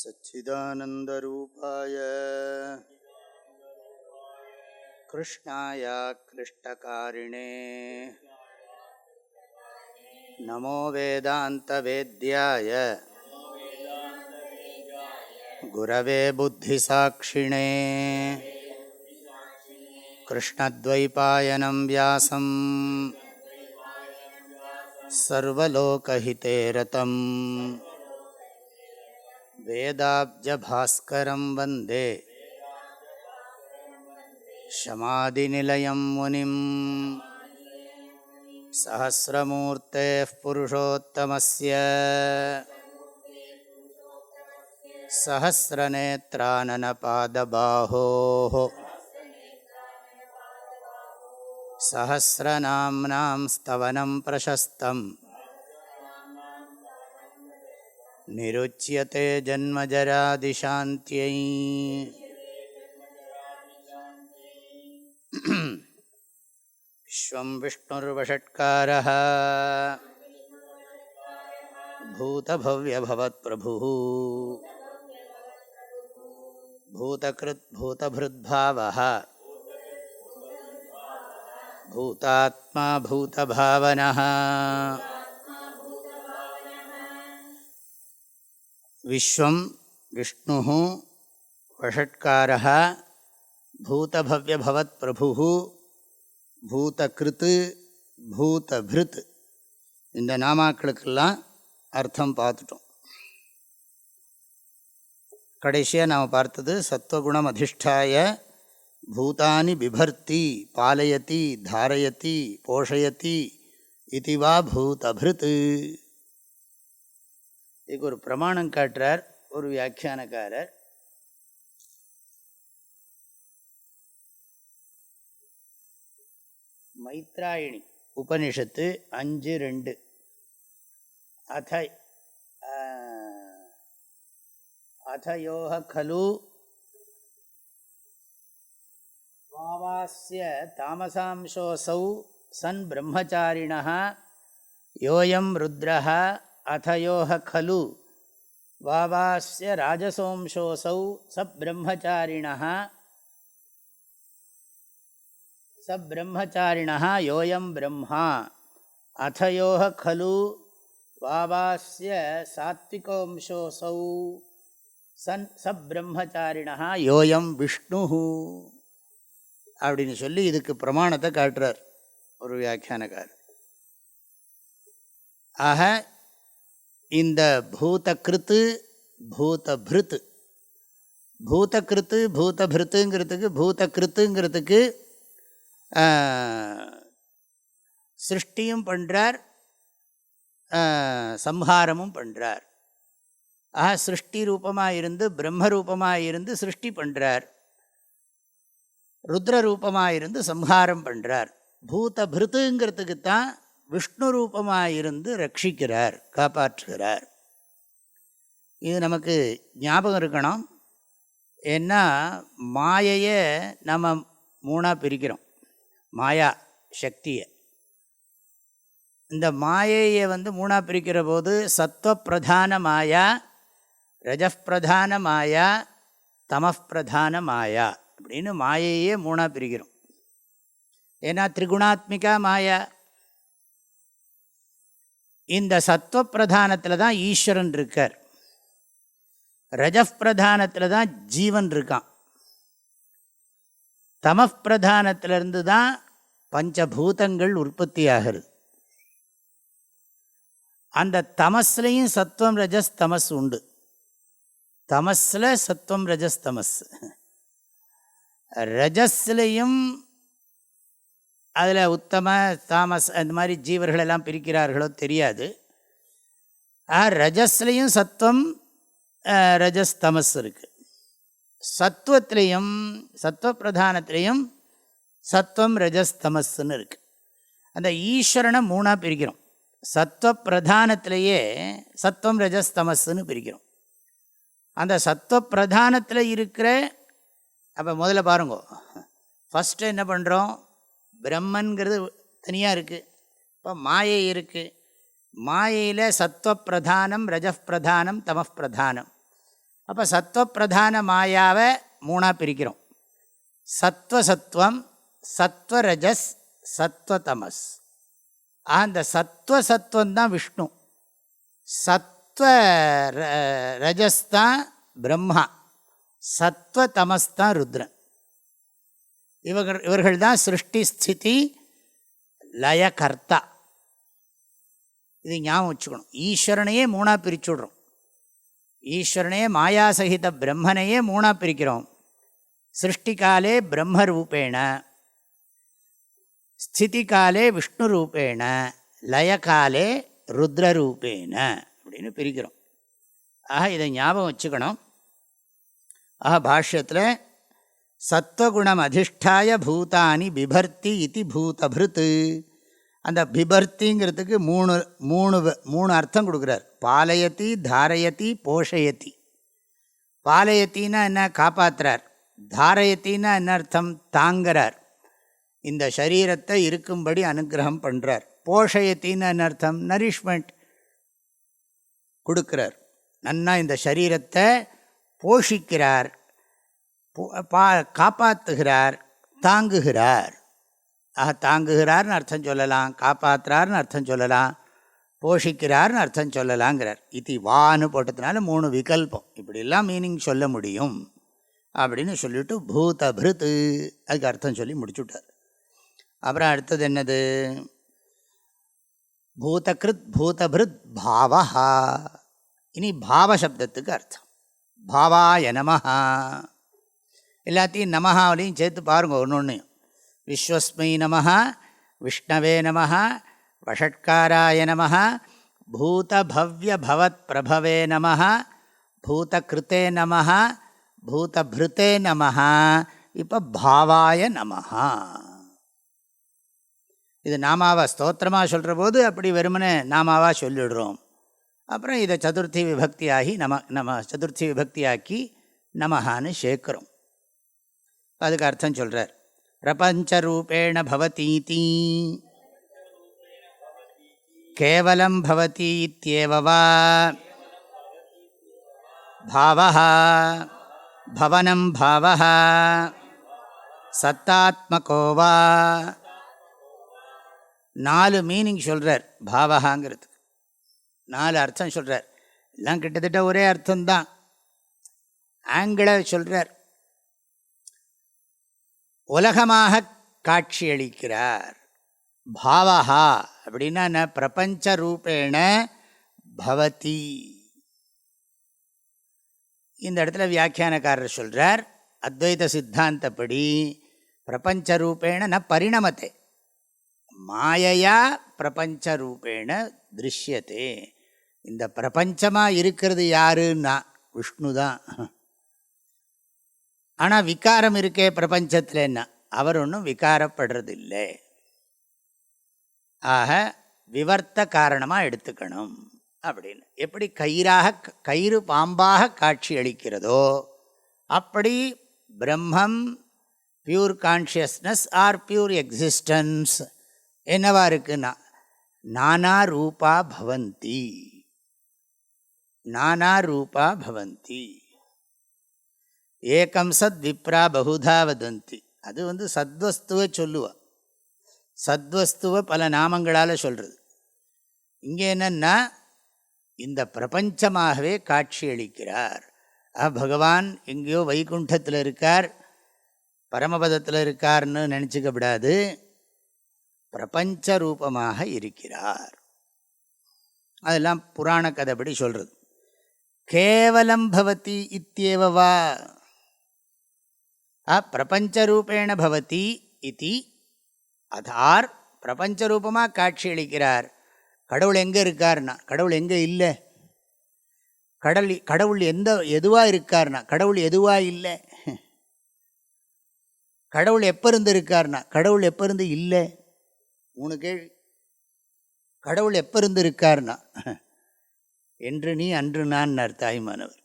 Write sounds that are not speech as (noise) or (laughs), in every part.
सच्चिदानन्दरूपाय कृष्णाय क्लिष्टकारिणे नमो वेदान्तवेद्याय गुरवे बुद्धिसाक्षिणे कृष्णद्वैपायनं व्यासं सर्वलोकहिते रतम् वेदाब्जभास्करं वन्दे शमादिनिलयं मुनिं सहस्रमूर्तेः पुरुषोत्तमस्य सहस्रनेत्राननपादबाहोः सहस्रनाम्नां स्तवनं प्रशस्तम् निरुच्यते जन्मजरादिशान्त्यै। विश्वं विष्णुर्वषट्कारः। भूतभव्यभवत्प्रभुः। भूतकृद्भूतभृद्भावः। भूतात्मा भूतभावनः। விஸ்வம் விஷ்ணு வஷட்கார பூதபவ்யபவத் பிரபு பூதகிருத்து பூதபிருத். இந்த நாமாக்களுக்கெல்லாம் அர்த்தம் பார்த்துட்டோம். கடைசியாக நாம் பார்த்தது சத்வகுணம் அதிஷ்டாய பூதானி பிபர்த்தி பாலயதி தாரயதி போஷயதி இதுவா பூதபிருத்து இதுக்கு ஒரு பிரமாணம் காட்டுறார் ஒரு வியாக்கியானக்காரர். மைத்ராயணி உபனிஷத்து அஞ்சு ரெண்டு. அத அத்தயோக கலு மாவாஸ்ய தாமசாம்சோசௌ சன் பிரம்மச்சாரிணா யோயம் ருத்ரः அத்தயோக கலு வாவாஸ்ய ராஜசோம்சோசௌ ச பிரம்மச்சாரிணः स ब्रह्मचारिणः योऽयं ब्रह्मा अथयोः खलु वावास्य सात्विकोंशोऽसौ சன் ச பிரம்மச்சாரிணா யோயம் விஷ்ணு அப்படின்னு சொல்லி இதுக்கு பிரமாணத்தை காட்டுறார் ஒரு வியாக்கியானக்காரர் ஆக இந்த பூதகிருத்து பூதபிருத்து. பூதகிருத்து பூதபிருத்துங்கிறதுக்கு பூதகிருத்துங்கிறதுக்கு சிருஷ்டியும் பண்ணுறார் சம்ஹாரமும் பண்ணுறார் ஆக சிருஷ்டி ரூபமாக இருந்து பிரம்ம ரூபமாக இருந்து சிருஷ்டி பண்ணுறார் ருத்ர ரூபமாக இருந்து சம்ஹாரம் பண்ணுறார் பூத பிருத்துங்கிறதுக்கு தான் விஷ்ணு ரூபமாக இருந்து ரட்சிக்கிறார் காப்பாற்றுகிறார். இது நமக்கு ஞாபகம் இருக்கணும். ஏன்னா மாயையை நம்ம மூணாக பிரிக்கிறோம். மாயா சக்தியை. இந்த மாயையை வந்து மூணாக பிரிக்கிற போது சத்வப்பிரதான மாயா ரஜப்பிரதான மாயா தமப்பிரதான மாயா அப்படின்னு மாயையே மூணாக பிரிக்கிறோம். ஏன்னா திரிகுணாத்மிகா மாயா. இந்த சத்வப்பிரதானத்தில் தான் ஈஸ்வரன் இருக்கார். ரஜப்பிரதானத்தில் தான் ஜீவன் இருக்கான். தமப்பிரதானத்திலிருந்து தான் பஞ்சபூதங்கள் உற்பத்தி ஆகிறது அந்த தமஸ்லையும் சத்வம் ரஜஸ் தமஸ் உண்டு. தமஸில் சத்வம் ரஜஸ் தமஸ். ரஜஸ்லையும் அதில் உத்தம தாமஸ் அந்த மாதிரி ஜீவர்களெல்லாம் பிரிக்கிறார்களோ தெரியாது. ரஜஸ்லேயும் சத்வம் ரஜஸ் தமஸ் இருக்குது சத்துவத்திலையும் சத்துவ பிரதானத்திலையும் சத்வம் ரஜஸ் தமஸ்ன்னு இருக்குது அந்த ஈஸ்வரனை மூணாக பிரிக்கிறோம். சத்வ பிரதானத்திலேயே சத்வம் ரஜஸ் தமஸ்ன்னு பிரிக்கிறோம். அந்த சத்வ பிரதானத்தில் இருக்கிற அப்போ முதல்ல பாருங்கோ ஃபஸ்ட்டு என்ன பண்ணுறோம் பிரம்மன்கிறது தனியாக இருக்குது இப்போ மாயை இருக்குது மாயையில் சத்வப்பிரதானம் ரஜப்பிரதானம் தமப்பிரதானம். அப்போ சத்வப்பிரதான மாயாவை மூணாக பிரிக்கிறோம். சத்வசத்வம் சத்வரஜஸ் சத்வதமஸ். அந்த சத்வசத்வம் தான் விஷ்ணு. சத்வ ரஜஸ் தான் பிரம்மா. சத்வதமஸ் தான் ருத்ரன். இவர்கள் இவர்கள் தான் சிருஷ்டி ஸ்திதி லயகர்த்தா. இது ஞாபகம் வச்சுக்கணும். ஈஸ்வரனையே மூணாக பிரிச்சு விடுறோம். ஈஸ்வரனையே மாயாசகித பிரம்மனையே மூணாக பிரிக்கிறோம். சிருஷ்டிகாலே பிரம்மரூபேண ஸ்திதிகாலே விஷ்ணு ரூபேண லயகாலே ருத்ரரூபேண அப்படின்னு பிரிக்கிறோம். ஆக இதை ஞாபகம் வச்சுக்கணும். ஆக பாஷ்யத்தில் சத்வகுணம் அதிஷ்டாய பூதானி பிபர்த்தி இது பூதபிருத்து அந்த பிபர்த்திங்கிறதுக்கு மூணு மூணு மூணு அர்த்தம் கொடுக்குறார். பாலயத்தி தாரயத்தி போஷயத்தி பாலயத்தின்னா என்ன? காப்பாற்றுறார் தாரயத்தின்னா என்ன அர்த்தம்? தாங்கிறார். இந்த சரீரத்தை இருக்கும்படி அனுகிரகம் பண்ணுறார் போஷயத்தின்னு என்ன அர்த்தம்? நரிஷ்மெண்ட் கொடுக்குறார். நன்னா இந்த சரீரத்தை போஷிக்கிறார். பா காப்பாற்றுகிறார் தாங்குகிறார். ஆக தாங்குகிறார்னு அர்த்தம் சொல்லலாம் காப்பாற்றுறார்னு அர்த்தம் சொல்லலாம் போஷிக்கிறார்னு அர்த்தம் சொல்லலாங்கிறார். இது வான்னு போட்டதுனால மூணு விகல்பம். இப்படிலாம் மீனிங் சொல்ல முடியும் அப்படின்னு சொல்லிவிட்டு பூத பிருத்து அதுக்கு அர்த்தம் சொல்லி முடிச்சுட்டார். அப்புறம் அடுத்தது என்னது? பூதகிருத் பூதபிருத் பாவா இனி பாவ சப்தத்துக்கு அர்த்தம். பாவாய நமஹா. எல்லாத்தையும் நமஹாவிலையும் சேர்த்து பாருங்கள் ஒன்று ஒன்றையும் விஸ்வஸ்மை நம விஷ்ணவே நம வஷட்காராய நம பூதபவ்யபவத் பிரபவே நம பூதகிருத்தே நம பூதபிருத்தே நம இப்போ பாவாய நமஹா. இது நாமாவா ஸ்தோத்திரமாக சொல்கிற போது அப்படி வெறுமனே நாமாவாக சொல்லிடுறோம். அப்புறம் இதை சதுர்த்தி விபக்தியாகி நம நம்ம சதுர்த்தி விபக்தியாக்கி நமஹான்னு சேர்க்குறோம். அதுக்கு அர்த்தம் சொல்கிறார் பிரபஞ்ச ரூபேண பவதீதி. கேவலம் பவதி இத்தியேவவா பாவா பவனம் பாவா சத்தாத்மகோவா நாலு மீனிங் சொல்கிறார் பாவகாங்கிறது நாலு அர்த்தம் சொல்கிறார் எல்லாம் கிட்டத்தட்ட ஒரே அர்த்தம்தான். ஆங்கிளை சொல்கிறார் உலகமாக காட்சியளிக்கிறார். பாவஹா அப்படின்னா என்ன? பிரபஞ்ச ரூபேண பவதி. இந்த இடத்துல வியாக்கியானக்காரர் சொல்கிறார் அத்வைத சித்தாந்தப்படி பிரபஞ்ச ரூபேண ந பரிணமத்தை. மாயையா பிரபஞ்ச ரூபேண திருஷ்யத்தே. இந்த பிரபஞ்சமாக இருக்கிறது யாருன்னா? விஷ்ணு தான் ஆனால் விகாரம் இருக்கே பிரபஞ்சத்தில் என்ன? அவர் ஒன்றும் விகாரப்படுறதில்லை. ஆக விவர்த்த காரணமாக எடுத்துக்கணும் அப்படின்னு. எப்படி கயிறாக கயிறு பாம்பாக காட்சி அளிக்கிறதோ அப்படி பிரம்மம் pure consciousness or pure existence என்னவா இருக்குன்னா நானா ரூபா பவந்தி. நானா ரூபா பவந்தி. ஏகம் சத் விப்ரா பகுதா வதந்தி. அது வந்து சத்வஸ்துவை சொல்லுவா. சத்வஸ்துவை பல நாமங்களால் சொல்கிறது இங்கே என்னென்னா இந்த பிரபஞ்சமாகவே காட்சி அளிக்கிறார். பகவான் எங்கேயோ வைகுண்டத்தில் இருக்கார். பரமபதத்தில் இருக்கார்னு நினச்சிக்கப்படாது பிரபஞ்ச ரூபமாக இருக்கிறார். அதெல்லாம் புராண கதைப்படி சொல்கிறது கேவலம் பவதி இத்தியேவவா பிரபஞ்சரூபேண பவதி இது அதார் பிரபஞ்சரூபமாக காட்சி அளிக்கிறார். கடவுள் எங்கே இருக்கார்னா கடவுள் எங்கே இல்லை? கடல் கடவுள் எந்த எதுவாக இருக்கார்னா கடவுள் எதுவாக இல்லை? கடவுள் எப்போ இருந்து இருக்கார்னா கடவுள் எப்போ இருந்து இல்லை? மூணு கேள்வி. கடவுள் எப்போ இருந்து இருக்கார்னா என்று நீ அன்று நான் தாய்மானவர்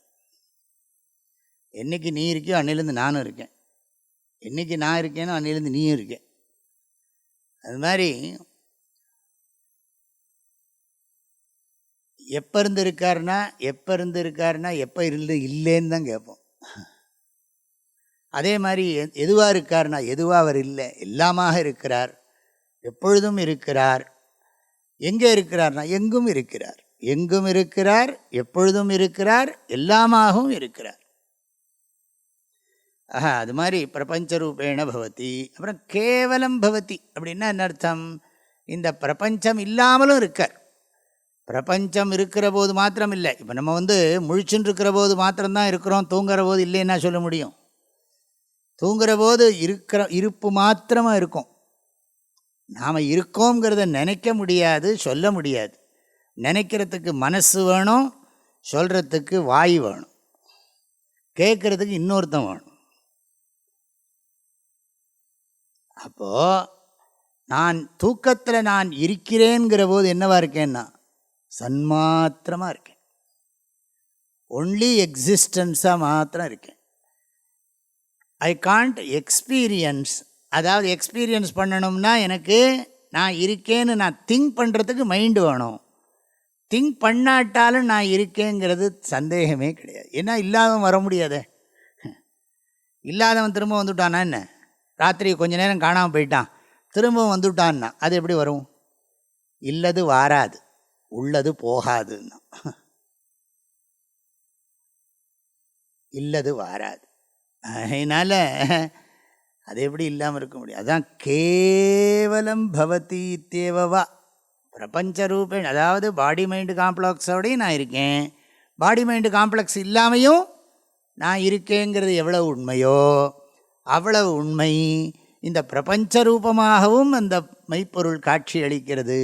என்னைக்கு நீ இருக்கியோ அன்னிலேருந்து நானும் இருக்கேன். என்றைக்கு நான் இருக்கேனோ அன்னிலேருந்து நீயும் இருக்கேன் அது மாதிரி எப்போ இருந்து இருக்காருன்னா எப்போ இருந்து இருக்காருன்னா எப்போ இருந்து இல்லைன்னு தான் கேட்போம். அதே மாதிரி எதுவாக எதுவா இருக்காருன்னா எதுவாக அவர் இல்லை எல்லாமாக இருக்கிறார் எப்பொழுதும் இருக்கிறார் எங்கே இருக்கிறார்னா எங்கும் இருக்கிறார். எங்கும் இருக்கிறார் எப்பொழுதும் இருக்கிறார் எல்லாமாகவும் இருக்கிறார். ஆஹா அது மாதிரி பிரபஞ்ச ரூபேண பவதி. அப்புறம் கேவலம் பவதி. அப்படின்னா என்ன அர்த்தம்? இந்த பிரபஞ்சம் இல்லாமலும் இருக்கார். பிரபஞ்சம் இருக்கிற போது மாத்திரம் இல்லை. இப்போ நம்ம வந்து முழிச்சுன்னு இருக்கிற போது மாத்திரம்தான் இருக்கிறோம். தூங்குற போது இல்லைன்னா சொல்ல முடியும்? தூங்குற போது இருக்கிற இருப்பு மாத்திரமாக இருக்கும். நாம் இருக்கோங்கிறத நினைக்க முடியாது சொல்ல முடியாது. நினைக்கிறதுக்கு மனசு வேணும் சொல்கிறதுக்கு வாய் வேணும். கேட்குறதுக்கு இன்னொருத்தன் வேணும். அப்போது நான் தூக்கத்தில் நான் இருக்கிறேங்கிற போது என்னவா இருக்கேன்னா சன்மாத்திரமாக இருக்கேன். ஒன்லி எக்ஸிஸ்டன்ஸாக மாத்திரம் இருக்கேன். ஐ காண்ட் எக்ஸ்பீரியன்ஸ் அதாவது எக்ஸ்பீரியன்ஸ் பண்ணணும்னா எனக்கு நான் இருக்கேன்னு நான் திங்க் பண்ணுறதுக்கு மைண்டு வேணும். திங்க் பண்ணாட்டாலும் நான் இருக்கேங்கிறது சந்தேகமே கிடையாது. ஏன்னா இல்லாதவன் வர முடியாதே. இல்லாதவன் திரும்ப வந்துவிட்டானா என்ன? ராத்திரி கொஞ்ச நேரம் காணாமல் போயிட்டான். திரும்பவும் வந்துவிட்டான்னா அது எப்படி வரும்? இல்லது வாராது உள்ளது போகாதுன்னா. இல்லது வாராது. அதனால் அது எப்படி இல்லாமல் இருக்க முடியும்? அதான் கேவலம் பவதி தேவவா பிரபஞ்ச ரூபேண் அதாவது பாடி மைண்டு காம்ப்ளெக்ஸோடையும் நான் இருக்கேன். பாடி மைண்டு காம்ப்ளெக்ஸ் இல்லாமையும் நான் இருக்கேங்கிறது எவ்வளோ உண்மையோ? அவ்வளவு உண்மை. இந்த பிரபஞ்ச ரூபமாகவும் அந்த மெய்ப்பொருள் காட்சி அளிக்கிறது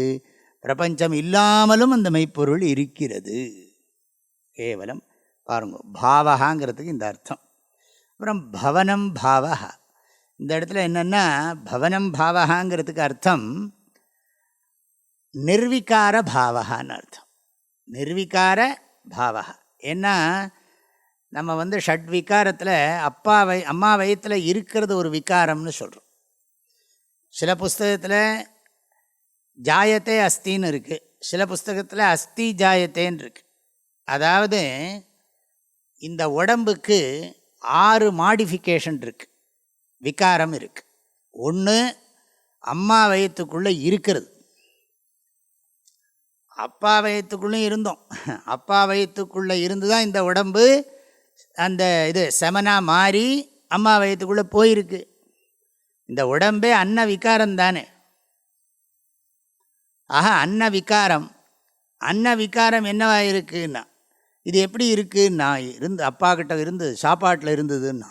பிரபஞ்சம் இல்லாமலும் அந்த மெய்ப்பொருள் இருக்கிறது. கேவலம். பாருங்க பாவகாங்கிறதுக்கு இந்த அர்த்தம். அப்புறம் பவனம் பாவகா இந்த இடத்துல என்னென்னா பவனம் பாவகாங்கிறதுக்கு அர்த்தம் நிர்விகார பாவகான்னு அர்த்தம். நிர்விகார பாவகா ஏன்னா நம்ம வந்து ஷட் விகாரத்தில் அப்பா வை அம்மா வயத்தில் இருக்கிறது ஒரு விகாரம்னு சொல்கிறோம் சில புஸ்தகத்தில் ஜாயத்தே அஸ்தின்னு இருக்குது சில புஸ்தகத்தில் அஸ்தி ஜாயத்தேன்னு இருக்குது அதாவது இந்த உடம்புக்கு ஆறு மாடிஃபிகேஷன் இருக்குது விகாரம் இருக்குது ஒன்று அம்மா வயத்துக்குள்ளே இருக்கிறது. அப்பா வயத்துக்குள்ளேயும் இருந்தோம். அப்பா வயத்துக்குள்ளே இருந்து தான் இந்த உடம்பு அந்த இது செமனாக மாறி அம்மா வயத்துக்குள்ளே போயிருக்கு. இந்த உடம்பே அன்ன விகாரம் தானே. ஆஹா அன்ன விகாரம். அன்ன விகாரம் என்னவா இருக்குன்னா இது எப்படி இருக்குன்னா இருந்து அப்பா கிட்ட இருந்தது சாப்பாட்டில் இருந்ததுன்னா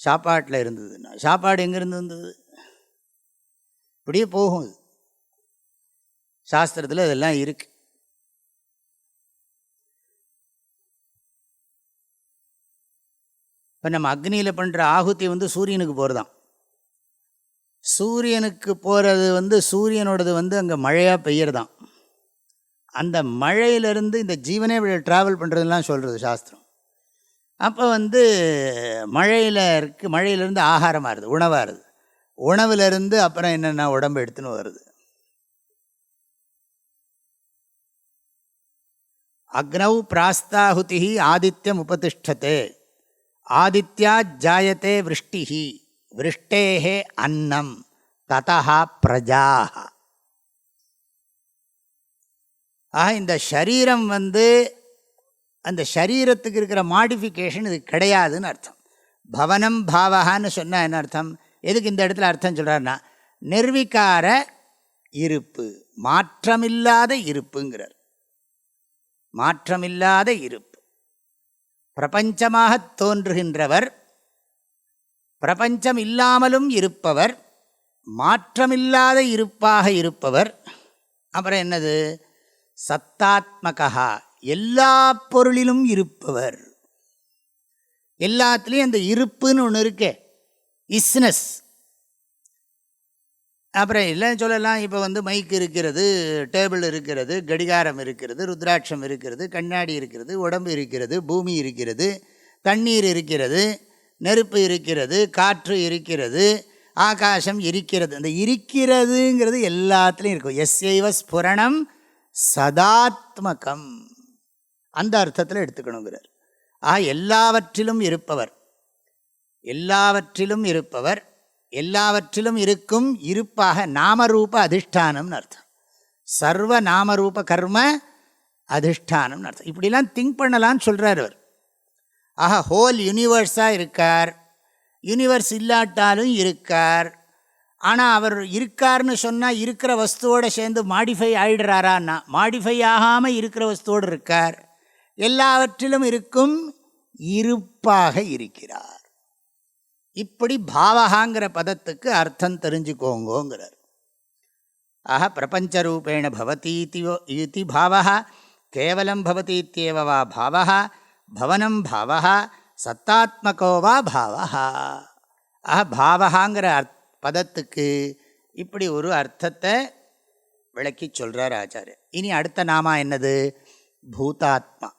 சாப்பாட்டில் இருந்ததுன்னா சாப்பாடு எங்கேருந்து இருந்தது இப்படியே போகும் சாஸ்திரத்தில் இதெல்லாம் இருக்குது இப்போ நம்ம அக்னியில் பண்ணுற ஆகுதி வந்து சூரியனுக்கு போகிறதான் சூரியனுக்கு போகிறது வந்து சூரியனோடது வந்து அங்கே மழையாக பெய்யறதான் அந்த மழையிலேருந்து இந்த ஜீவனே ட்ராவல் பண்ணுறதுலாம் சொல்கிறது சாஸ்திரம். அப்போ வந்து மழையில் இருக்கு மழையிலேருந்து ஆகாரமாக இருது உணவாக உணவாகுது உணவுலேருந்து அப்புறம் என்னென்ன உடம்பு எடுத்துன்னு வருது. அக்னௌ பிராஸ்தாகுதி ஆதித்யம் உபதிஷ்டத்தே ஆதித்யா ஜாயத்தே விருஷ்டி விருஷ்டேகே அன்னம். ததா பிரஜாக ஆக இந்த சரீரம் வந்து அந்த சரீரத்துக்கு இருக்கிற மாடிஃபிகேஷன் இது கிடையாதுன்னு அர்த்தம். பவனம் பாவகான்னு சொன்னால் என்ன அர்த்தம்? எதுக்கு இந்த இடத்துல அர்த்தம் சொல்கிறாருன்னா நிர்விகார இருப்பு மாற்றமில்லாத இருப்புங்கிறார். மாற்றமில்லாத இருப்பு. பிரபஞ்சமாக தோன்றுகின்றவர் பிரபஞ்சம் இல்லாமலும் இருப்பவர் மாற்றமில்லாத இருப்பாக இருப்பவர். அப்புறம் என்னது? சத்தாத்மகா எல்லா பொருளிலும் இருப்பவர். எல்லாத்துலேயும் அந்த இருப்புன்னு ஒன்று இருக்கே. இஸ்னஸ். அப்புறம் இல்லைன்னு சொல்லலாம். இப்போ வந்து மைக் இருக்கிறது டேபிள் இருக்கிறது கடிகாரம் இருக்கிறது ருத்ராட்சம் இருக்கிறது கண்ணாடி இருக்கிறது உடம்பு இருக்கிறது பூமி இருக்கிறது தண்ணீர் இருக்கிறது நெருப்பு இருக்கிறது காற்று இருக்கிறது ஆகாசம் இருக்கிறது. அந்த இருக்கிறதுங்கிறது எல்லாத்துலேயும் இருக்கும். எஸ்ஐவ ஸ்புரணம் சதாத்மகம். அந்த அர்த்தத்தில் எடுத்துக்கணுங்கிறார். ஆ எல்லாவற்றிலும் இருப்பவர். எல்லாவற்றிலும் இருப்பவர் எல்லாவற்றிலும் இருக்கும் இருப்பாக நாமரூப அதிஷ்டானம்னு அர்த்தம். சர்வ நாமரூப கர்ம அதிஷ்டானம்னு அர்த்தம். இப்படிலாம் திங்க் பண்ணலான்னு சொல்கிறார் அவர். ஆஹா ஹோல் யூனிவர்ஸாக இருக்கார். யூனிவர்ஸ் இல்லாட்டாலும் இருக்கார். ஆனால் அவர் இருக்கார்னு சொன்னால் இருக்கிற வஸ்துவோடு சேர்ந்து மாடிஃபை ஆகிடுறாரான்னா மாடிஃபை ஆகாமல் இருக்கிற வஸ்துவோடு இருக்கார். எல்லாவற்றிலும் இருக்கும் இருப்பாக இருக்கிறார். இப்படி பாவகாங்கிற பதத்துக்கு அர்த்தம் தெரிஞ்சுக்கோங்கோங்கிறார். ஆஹ பிரபஞ்ச ரூபேண பவதீதி இது பாவா கேவலம் பவதீத்தியேவ வா பாவா பவனம் பாவா சத்தாத்மகோவா பாவா ஆஹ பாவகாங்கிற அர்த் பதத்துக்கு இப்படி ஒரு அர்த்தத்தை விளக்கி சொல்கிறார் ஆச்சாரியர். இனி அடுத்த நாமா என்னது? பூதாத்மா.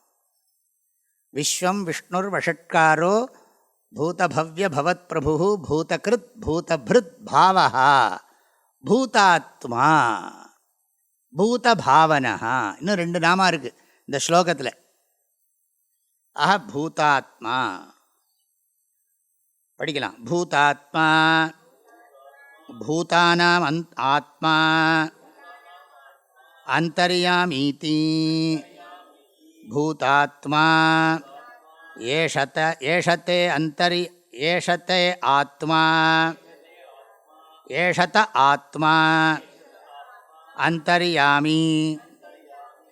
விஸ்வம் விஷ்ணுர் வஷட்காரோ பூதபவ்ய பவத் பிரபு பூதகிருத் பூதபிருத் பாவா பூதாத்மா பூதபாவனா இன்னும் ரெண்டு நாமா இருக்குது இந்த ஸ்லோகத்தில். அஹ பூதாத்மா படிக்கலாம். பூதாத்மா பூதானாம் அந் ஆத்மா அந்தரியாமீதி பூதாத்மா ஏஷத ஏஷத்தே அந்தரி ஏஷத்தே ஆத்மா. ஏஷத ஆத்மா. அந்தரியாமி.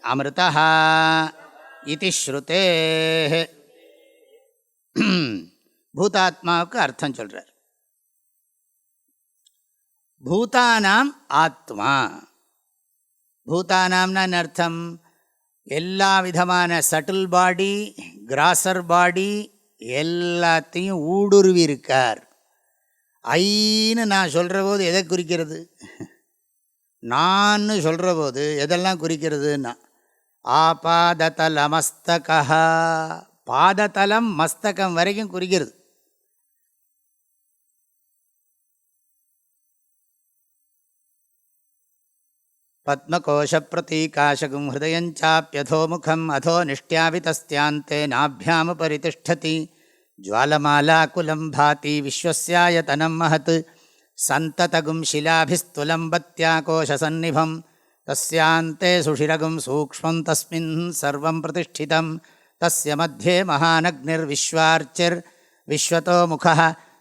அமிர்தா. இது ஸ்ருதே. பூதாத்மாவுக்கு அர்த்தம் சொல்கிறார் பூதானாம் ஆத்மா. பூதானாம்னா அர்த்தம்? எல்லா விதமான சட்டில் பாடி கிராசர் பாடி எல்லாத்தையும் ஊடுருவி இருக்கார் ஐன்னு நான் சொல்கிற போது எதை குறிக்கிறது? நான் சொல்கிற போது எதெல்லாம் குறிக்கிறதுன்னா ஆபாததலமஸ்தகா பாததலம் மஸ்தகம் வரைக்கும் குறிக்கிறது. பத்மகோஷப்பிரதீகாசகும் ஹயஞ்சாப்பியதோமுகம் அதோ நிஷ்டியாவிதஸ்தியாந்தே நாபியாமுபரிதிஷ்டதி ஜுவாலமாலாக்குலம் பாதி விஸ்வசாயதனம் மகத் சந்ததகும் சிலாபிஸ்துலம் பத்யாகோஷசன்னிபம் தஸ்யாந்தே சுஷிரகும் சூக்மம் தஸ்மின் சர்வம் பிரதிஷ்டிதம் தஸ்ய மத்தியே மகானக்னிர் விஸ்வார்ச்சிர் விஸ்வதோ முக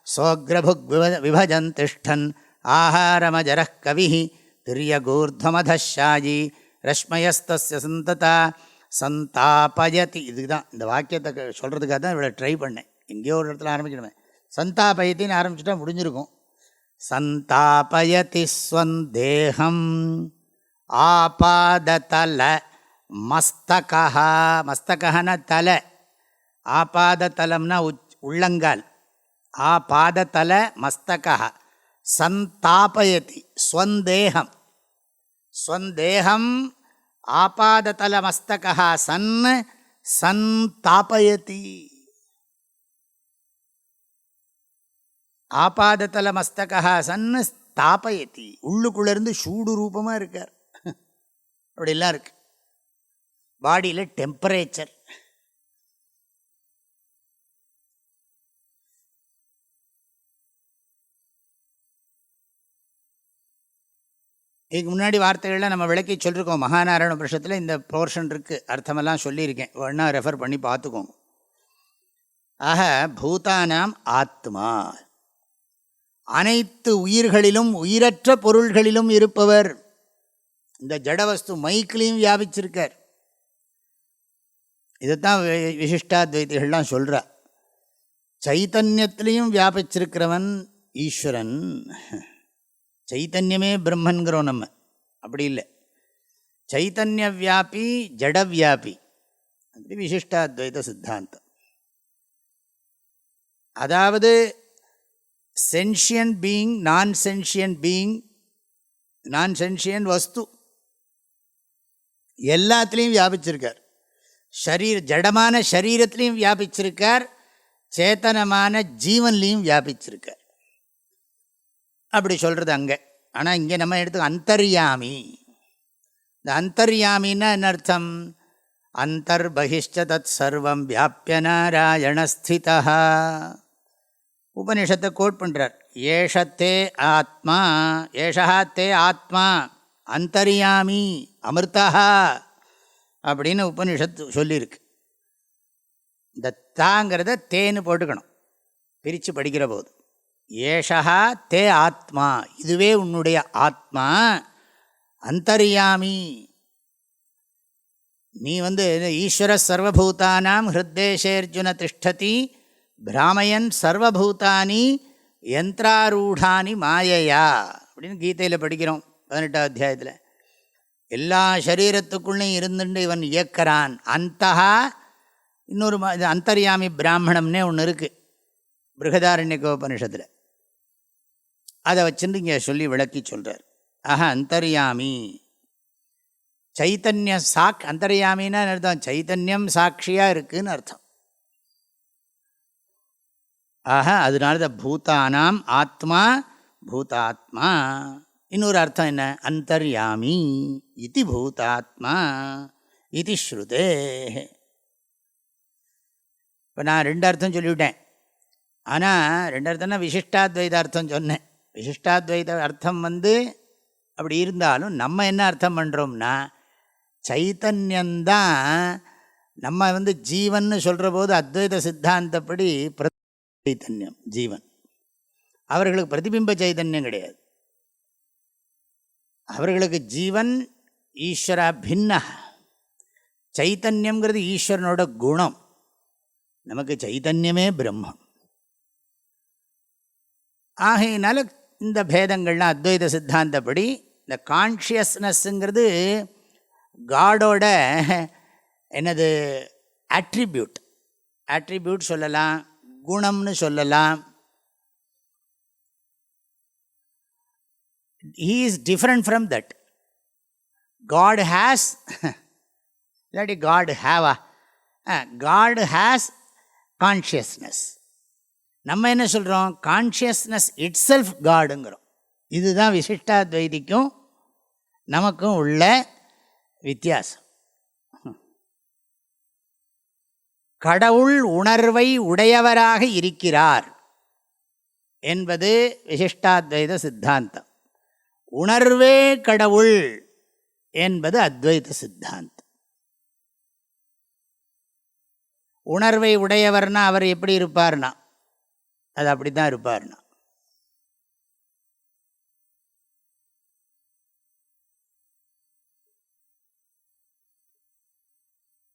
சோக்ரபுக் விபஜன் திஷ்டன் ஆஹாரமஜரः கவி திரியகூர்தமதாயி ரஷ்மயஸ்தஸ்ய சந்ததா சந்தாபயதி. தான் இந்த வாக்கியத்தை சொல்கிறதுக்காக தான் இவ்வளோ ட்ரை பண்ணேன். எங்கேயோ ஒரு இடத்துல ஆரம்பிக்கணுமே. சந்தாபயத்தின்னு ஆரம்பிச்சுட்டா முடிஞ்சிருக்கும். சந்தாபயதி ஸ்வந்தேகம் ஆபாததல மஸ்தகா மஸ்தகன தலை. ஆபாததலம்னா உச் உள்ளங்கால். ஆபாததல மஸ்தகா சந்தாபயதி ஸ்வந்தேகம். ஸ்வந்தேகம் ஆபாததலமஸ்தகா சன் சந்தாபயதி. ஆபாததலமஸ்தகா சன் ஸ்தாபயதி. உள்ளுக்குள்ளேருந்து சூடு ரூபமாக இருக்கார். (laughs) அப்படிலாம் இருக்கு. பாடியில் டெம்பரேச்சர் இதுக்கு முன்னாடி வார்த்தைகள்லாம் நம்ம விளக்கி சொல்லியிருக்கோம் மகாநாராயண புருஷத்தில் இந்த போர்ஷன் இருக்குது அர்த்தமெல்லாம் சொல்லியிருக்கேன். ஒன்றா ரெஃபர் பண்ணி பார்த்துக்கோங்க. ஆக பூதானாம் ஆத்மா. அனைத்து உயிர்களிலும் உயிரற்ற பொருள்களிலும் இருப்பவர். இந்த ஜடவஸ்து மைக்கிலையும் வியாபிச்சிருக்கார். இதைத்தான் விசிஷ்டாத்வைதிகள்லாம் சொல்கிறா சைத்தன்யத்திலையும் வியாபிச்சிருக்கிறவன் ஈஸ்வரன். சைத்தன்யமே பிரம்மன்கிறோம் நம்ம. அப்படி இல்லை. சைத்தன்ய வியாபி ஜட வியாபி. அப்படி விசிஷ்டாத்வைத சித்தாந்தம். அதாவது sentient being non sentient being non sentient வஸ்து. எல்லாத்துலேயும் வியாபிச்சிருக்கார். ஷரீர் ஜடமான சரீரத்துலேயும் வியாபிச்சிருக்கார். சேத்தனமான ஜீவன்லேயும் வியாபிச்சிருக்கார். அப்படி சொல்கிறது அங்கே. ஆனால் இங்கே நம்ம எடுத்து அந்தர்யாமி. இந்த அந்தர்யாமின்னா என்ன அர்த்தம்? அந்தர்பகிஷ்ட தத் சர்வம் வியாபிய நாராயணஸ்திதா உபனிஷத்தை கோட் பண்ணுறார் ஏஷத்தே ஆத்மா ஏஷா தே ஆத்மா அந்தர்யாமி அமிர்தா அப்படின்னு உபனிஷத்து சொல்லியிருக்கு. இந்த தாங்கிறத தேன்னு போட்டுக்கணும். பிரித்து படிக்கிற போது. ஏஷா தே ஆத்மா. இதுவே உன்னுடைய ஆத்மா. அந்தரியாமி. நீ வந்து ஈஸ்வர சர்வபூதானாம் ஹிருத்தேஷேர்ஜுன திஷ்டதி. பிராமயன் சர்வபூதானி யந்திராரூடானி மாயையா. அப்படின்னு கீதையில் படிக்கிறோம் பதினெட்டாம் அத்தியாயத்தில். எல்லா சரீரத்துக்குள்ளேயும் இருந்துட்டு இவன் இயக்கிறான். அந்தகா இன்னொரு அந்தரியாமி அந்தர்யாமி பிராமணம்னே ஒன்று இருக்குது பிருகதாரண்யகோபனிஷத்தில். அதை வச்சுருந்து இங்கே சொல்லி விளக்கி சொல்கிறார் ஆஹா அந்தர்யாமி. சைத்தன்ய சாக் அந்தர்யாமின்னா அர்த்தம்? சைத்தன்யம் சாட்சியாக இருக்குதுன்னு அர்த்தம். ஆக அதனால தான் பூதானாம் ஆத்மா பூதாத்மா. இன்னொரு அர்த்தம் என்ன? அந்தர்யாமி. இது பூதாத்மா. இது ஸ்ருதே. இப்போ நான் ரெண்டு அர்த்தம் சொல்லிவிட்டேன். ஆனால் ரெண்டு அர்த்தம்னா விசிஷ்டாத்வைத அர்த்தம் சொன்னேன். விசிஷ்டாத்வைத அர்த்தம் வந்து அப்படி இருந்தாலும் நம்ம என்ன அர்த்தம் பண்ணுறோம்னா சைத்தன்யந்தான் நம்ம வந்து ஜீவன் சொல்கிற போது அத்வைத சித்தாந்தப்படி சைத்தன்யம் ஜீவன். அவர்களுக்கு பிரதிபிம்ப சைதன்யம் கிடையாது. அவர்களுக்கு ஜீவன் ஈஸ்வரா பின்ன. சைத்தன்யங்கிறது ஈஸ்வரனோட குணம். நமக்கு சைத்தன்யமே பிரம்மம். ஆகையினால இந்த பேதங்கள்லாம் அத்வைத சித்தாந்தப்படி இந்த கான்ஷியஸ்னஸ்ஸுங்கிறது காடோட என்னது ஆட்ரிபியூட் ஆட்ரிபியூட் சொல்லலாம் குணம்னு சொல்லலாம். He is different from that God has இல்லாட்டி காட் ஹேவா காட் ஹேஸ் கான்ஷியஸ்னஸ் நம்ம என்ன சொல்கிறோம் கான்ஷியஸ்னஸ் இட் செல்ஃப் காடுங்கிறோம் இதுதான் விசிஷ்டாத்வைதிக்கும் நமக்கும் உள்ள வித்தியாசம். கடவுள் உணர்வை உடையவராக இருக்கிறார் என்பது விசிஷ்டாத்வைத சித்தாந்தம். உணர்வே கடவுள் என்பது அத்வைத சித்தாந்தம். உணர்வை உடையவர்னா அவர் எப்படி இருப்பார்னா அது அப்படி தான் இருப்பார்னா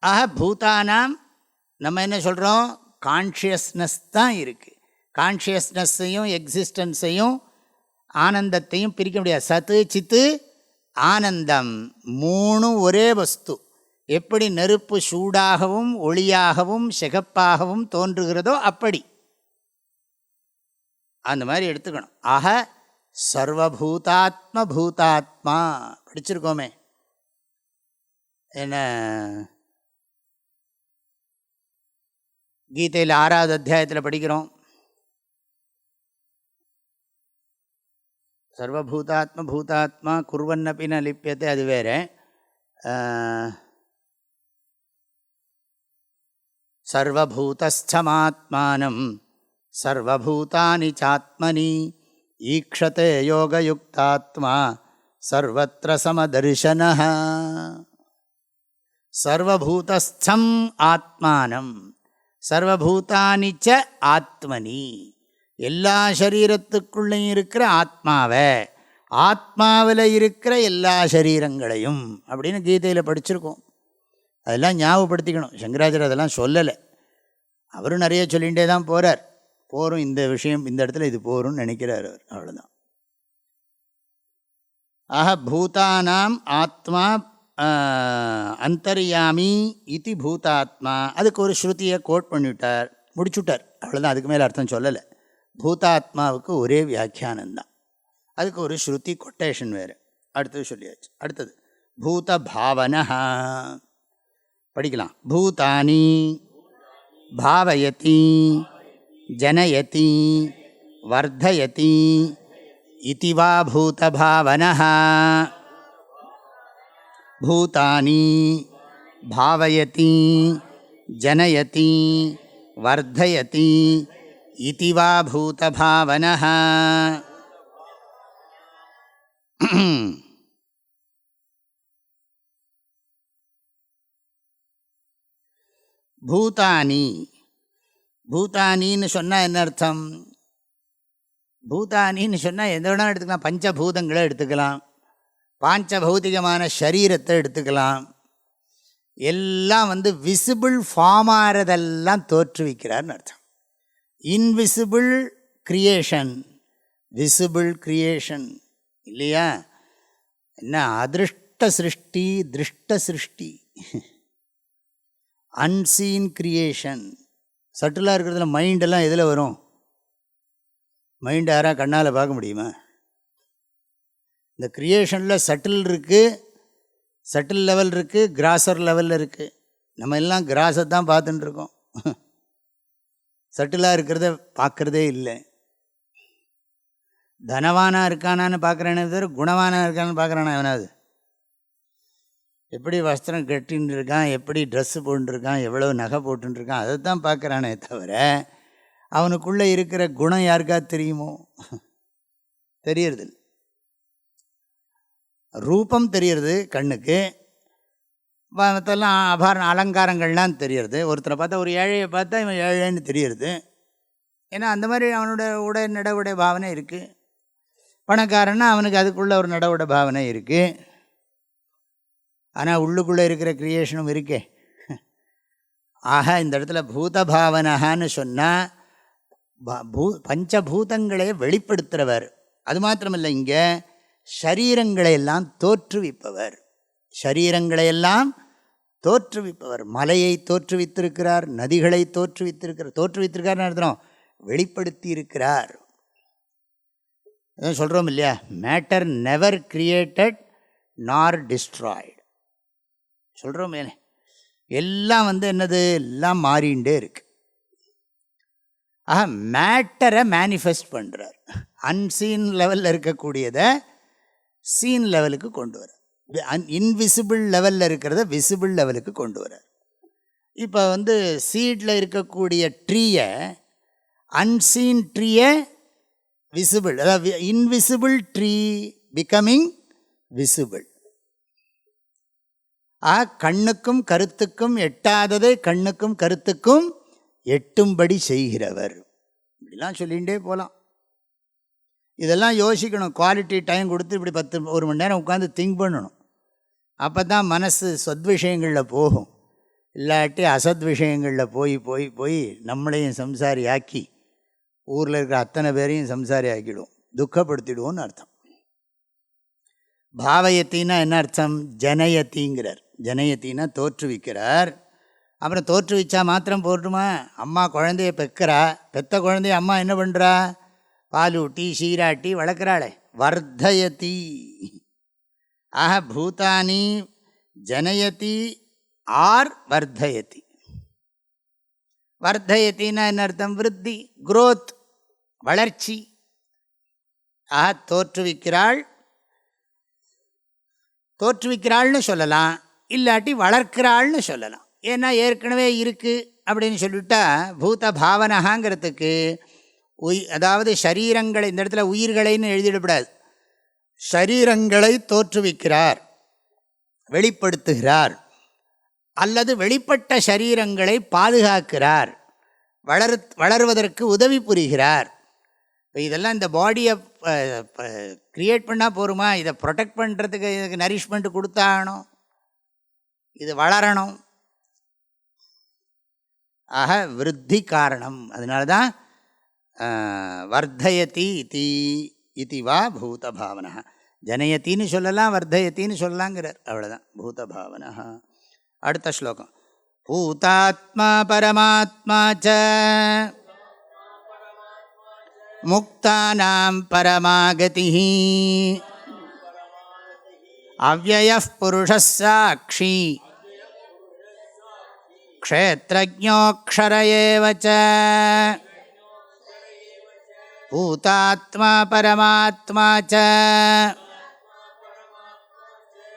ஆக பூதானாம் நம்ம என்ன சொல்கிறோம் கான்ஷியஸ்னஸ் தான் இருக்குது கான்ஷியஸ்னஸ்ஸையும் எக்ஸிஸ்டன்ஸையும் ஆனந்தத்தையும் பிரிக்க முடியாது. சத்து சித்து ஆனந்தம் மூணும் ஒரே வஸ்து. எப்படி நெருப்பு சூடாகவும் ஒளியாகவும் சிகப்பாகவும் தோன்றுகிறதோ அப்படி. அந்த மாதிரி எடுத்துக்கணும். ஆக சர்வபூதாத்ம பூதாத்மா படிச்சிருக்கோமே. என்ன? கீதையில் ஆறாவது அத்தியாயத்தில் படிக்கிறோம். சர்வபூதாத்ம பூதாத்மா குர்வன்னப்பின லிப்பியத்தை அது வேறு. சர்வபூதஸ்தமாத்மானம். சர்வபூதானி சாத்மனி ஈக்ஷதே யோகயுக்தாத்மா சர்வத்திர சமதர்ஷன சர்வபூதஸ்தம் ஆத்மானம் சர்வபூதானி ச ஆத்மனி எல்லா சரீரத்துக்குள்ளேயும் இருக்கிற ஆத்மாவை ஆத்மாவில் இருக்கிற எல்லா சரீரங்களையும் அப்படின்னு கீதையில் படிச்சிருக்கோம். அதெல்லாம் ஞாபகப்படுத்திக்கணும். சங்கராச்சாரியர் அதெல்லாம் சொல்லலை. அவரும் நிறைய சொல்லிகிட்டே தான் போகிறார் போரும் இந்த விஷயம் இந்த இடத்துல இது போரும்னு நினைக்கிறார் அவர். அவ்வளோதான் ஆக பூதானாம் ஆத்மா அந்தர்யாமி இது பூதாத்மா. அதுக்கு ஒரு ஸ்ருதியை கோட் பண்ணிவிட்டார் முடிச்சுட்டார். அவ்வளோதான் அதுக்கு மேலே அர்த்தம் சொல்லலை. பூதாத்மாவுக்கு ஒரே வியாக்கியானந்தான் அதுக்கு ஒரு ஸ்ருதி கொட்டேஷன் வேறு. அடுத்தது சொல்லியாச்சு. அடுத்தது பூத பாவனா படிக்கலாம். பூதானி பாவயதி ஜனயதி வர்தயதி இதி வா பூதபாவனா பூதானி பாவயதி ஜனயதி வர்தயதி இதி வா பூதபாவனः பூதானி பூதானின்னு சொன்னால் என்ன அர்த்தம்? பூதானின்னு சொன்னால் எந்த வேணாலும் எடுத்துக்கலாம். பஞ்சபூதங்களை எடுத்துக்கலாம். பாஞ்ச பௌத்திகமான சரீரத்தை எடுத்துக்கலாம். எல்லாம் வந்து விசிபிள் ஃபார்ம் ஆகிறதெல்லாம் தோற்றுவிக்கிறார்னு அர்த்தம். இன்விசிபிள் கிரியேஷன் விசிபிள் கிரியேஷன் இல்லையா? என்ன? அதிருஷ்ட சிருஷ்டி திருஷ்ட சிருஷ்டி. (laughs) அன்சீன் கிரியேஷன் சட்டிலாக இருக்கிறதுல மைண்டெல்லாம் எதில் வரும்? மைண்டு யாராக கண்ணால் பார்க்க முடியுமா? இந்த க்ரியேஷனில் சட்டில் இருக்குது சட்டில் லெவல் இருக்குது கிராசர் லெவலில் இருக்குது நம்ம எல்லாம் கிராஸை தான் பார்த்துட்டுருக்கோம் சட்டிலாக இருக்கிறத பார்க்குறதே இல்லை. தனவானாக இருக்கானான்னு பார்க்குறேன்னு தவிர குணவானாக இருக்கான்னு பார்க்குறானா எவனாவது? எப்படி வஸ்திரம் கட்டின்னு இருக்கான் எப்படி ட்ரெஸ்ஸு போட்டுருக்கான் எவ்வளோ நகை போட்டுருக்கான் அதை தான் பார்க்குறானே தவிர அவனுக்குள்ளே இருக்கிற குணம் யாருக்கா தெரியுமோ? தெரியறதில்ல. ரூபம் தெரியறது கண்ணுக்கு மற்றெல்லாம் அபார அலங்காரங்கள்லாம் தெரியறது. ஒருத்தரை பார்த்தா ஒரு ஏழையை பார்த்தா இவன் ஏழைன்னு தெரியறது. ஏன்னா அந்த மாதிரி அவனோட உடை நடவுடை பாவனை இருக்குது பணக்காரன்னா அவனுக்கு அதுக்குள்ளே ஒரு நடவுடை பாவனை இருக்குது ஆனால் உள்ளுக்குள்ளே இருக்கிற க்ரியேஷனும் இருக்கே. ஆக இந்த இடத்துல பூதபாவனகான்னு சொன்னால் பூ பஞ்சபூதங்களை வெளிப்படுத்துகிறவர் அது மாத்திரமில்லை இங்கே ஷரீரங்களையெல்லாம் தோற்றுவிப்பவர். சரீரங்களையெல்லாம் தோற்றுவிப்பவர். மலையை தோற்றுவித்திருக்கிறார் நதிகளை தோற்றுவித்திருக்கிறார். தோற்றுவித்திருக்காருன்னு அர்த்தம்? வெளிப்படுத்தி இருக்கிறார் சொல்கிறோம் இல்லையா? Matter never created nor destroyed சொல்கிறோமே எல்லாம் வந்து என்னது? எல்லாம் மாறிண்டே இருக்கு. ஆஹா மேட்டரை மேனிஃபெஸ்ட் பண்ணுறார் அன்சீன் லெவலில் இருக்கக்கூடியதை சீன் லெவலுக்கு கொண்டு வர அன் இன்விசிபிள் லெவலில் இருக்கிறத விசிபிள் லெவலுக்கு கொண்டு வர இப்போ வந்து சீடில் இருக்கக்கூடிய ட்ரீயை அன்சீன் ட்ரீயை விசிபிள் அதாவது இன்விசிபிள் ட்ரீ பிகமிங் விசிபிள் ஆ கண்ணுக்கும் கருத்துக்கும் எட்டாததை கண்ணுக்கும் கருத்துக்கும் எட்டும்படி செய்கிறவர். இப்படிலாம் சொல்லிகிட்டே போகலாம் இதெல்லாம் யோசிக்கணும். குவாலிட்டி டைம் கொடுத்து இப்படி பத்து ஒரு மணி நேரம் உட்காந்து திங்க் பண்ணணும். அப்போ தான் மனசு சொத் விஷயங்களில் போகும். இல்லாட்டி அசத் விஷயங்களில் போய் போய் போய் நம்மளையும் சம்சாரி ஆக்கி ஊரில் இருக்கிற அத்தனை பேரையும் சம்சாரி ஆக்கிடுவோம் துக்கப்படுத்திடுவோன்னு அர்த்தம். பாவயத்தின்னா என்ன அர்த்தம்? ஜனயத்திங்கிறார். ஜனயத்தின்னா தோற்றுவிக்கிறார். அப்புறம் தோற்றுவிச்சா மாத்திரம் போட்டுமா? அம்மா குழந்தைய பெக்கிறா? பெத்த குழந்தைய அம்மா என்ன பண்ணுறா பாலூட்டி சீராட்டி வளர்க்குறாளே. வர்தயதி ஆஹ பூதானி ஜனயதி ஆர் வர்தயதி வர்தயத்தின்னா என்ன அர்த்தம்? விருத்தி குரோத் வளர்ச்சி. ஆக தோற்றுவிக்கிறாள். தோற்றுவிக்கிறாள்னு சொல்லலாம். இல்லாட்டி வளர்க்கிறாள்னு சொல்லலாம். ஏன்னா ஏற்கனவே இருக்குது அப்படின்னு சொல்லிவிட்டா பூத பாவனகாங்கிறதுக்கு உய் அதாவது சரீரங்களை இந்த இடத்துல உயிர்களைன்னு எழுதிடக்கூடாது சரீரங்களை தோற்றுவிக்கிறார் வெளிப்படுத்துகிறார் அல்லது வெளிப்பட்ட சரீரங்களை பாதுகாக்கிறார் வளர் வளர்வதற்கு உதவி புரிகிறார். இப்போ இதெல்லாம் இந்த பாடியை க்ரியேட் பண்ணால் போருமா? இதை ப்ரொடெக்ட் பண்ணுறதுக்கு இதுக்கு நரிஷ்மெண்ட் கொடுத்தாகணும். இது வளரணும். ஆக விருத்தி காரணம். அதனால தான் வர்த்தயதி இத்தி இத்தி வா பூத பாவனா ஜனயத்தின்னு சொல்லலாம் வர்த்தயத்தின்னு சொல்லலாங்கிறார். அவ்வளோதான் பூத பாவனா அடுத்த ஸ்லோகம். பூதாத்மா பரமாத்மா ச. முக்தானாம் பரமாகதி அவ்வய புருஷ சாட்சி क्षेत्रज्ञोऽक्षर एव च। भूतात्मा परमात्मा च।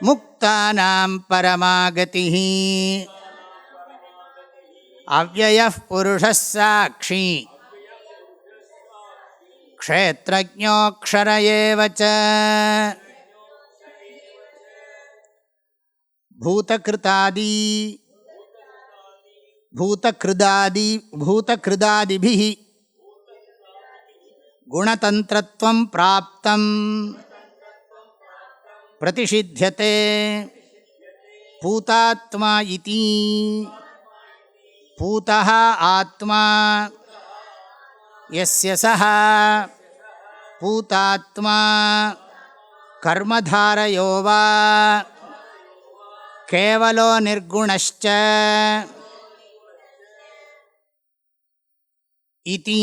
मुक्तानां परमागतिः। अव्ययः पुरुषः साक्षी। क्षेत्रज्ञोऽक्षर एव च। भूतकृतादी। பூதகிருதாதி பூதகிருதாதிபிஹி குணதந்திரத்துவம் பிராப்தம் பிரதிஷித்தியதே பூதாத்மா இதி பூதா ஆத்மா எஸ்ய சஹ பூதாத்மா கர்மதாரயோவா கேவலோ நிர்குணஷ்ச इति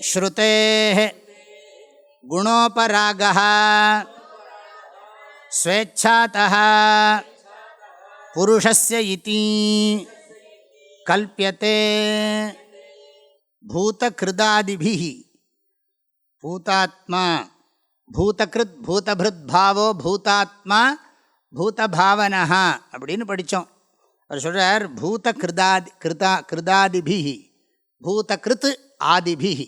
श्रुतेः गुणोपरागः स्वेच्छातः पुरुषस्य इति कल्प्यते भूतकृदादिभिः பூதாத்மா பூதகிருத் பூதபிருத் பாவோ பூதாத்மா பூதபாவனா அப்படின்னு படித்தோம் அவர் சொல்கிறார் பூத கிருதாதி கிருதா கிருதாதிபிஹி பூதகிருத் ஆதிபிஹி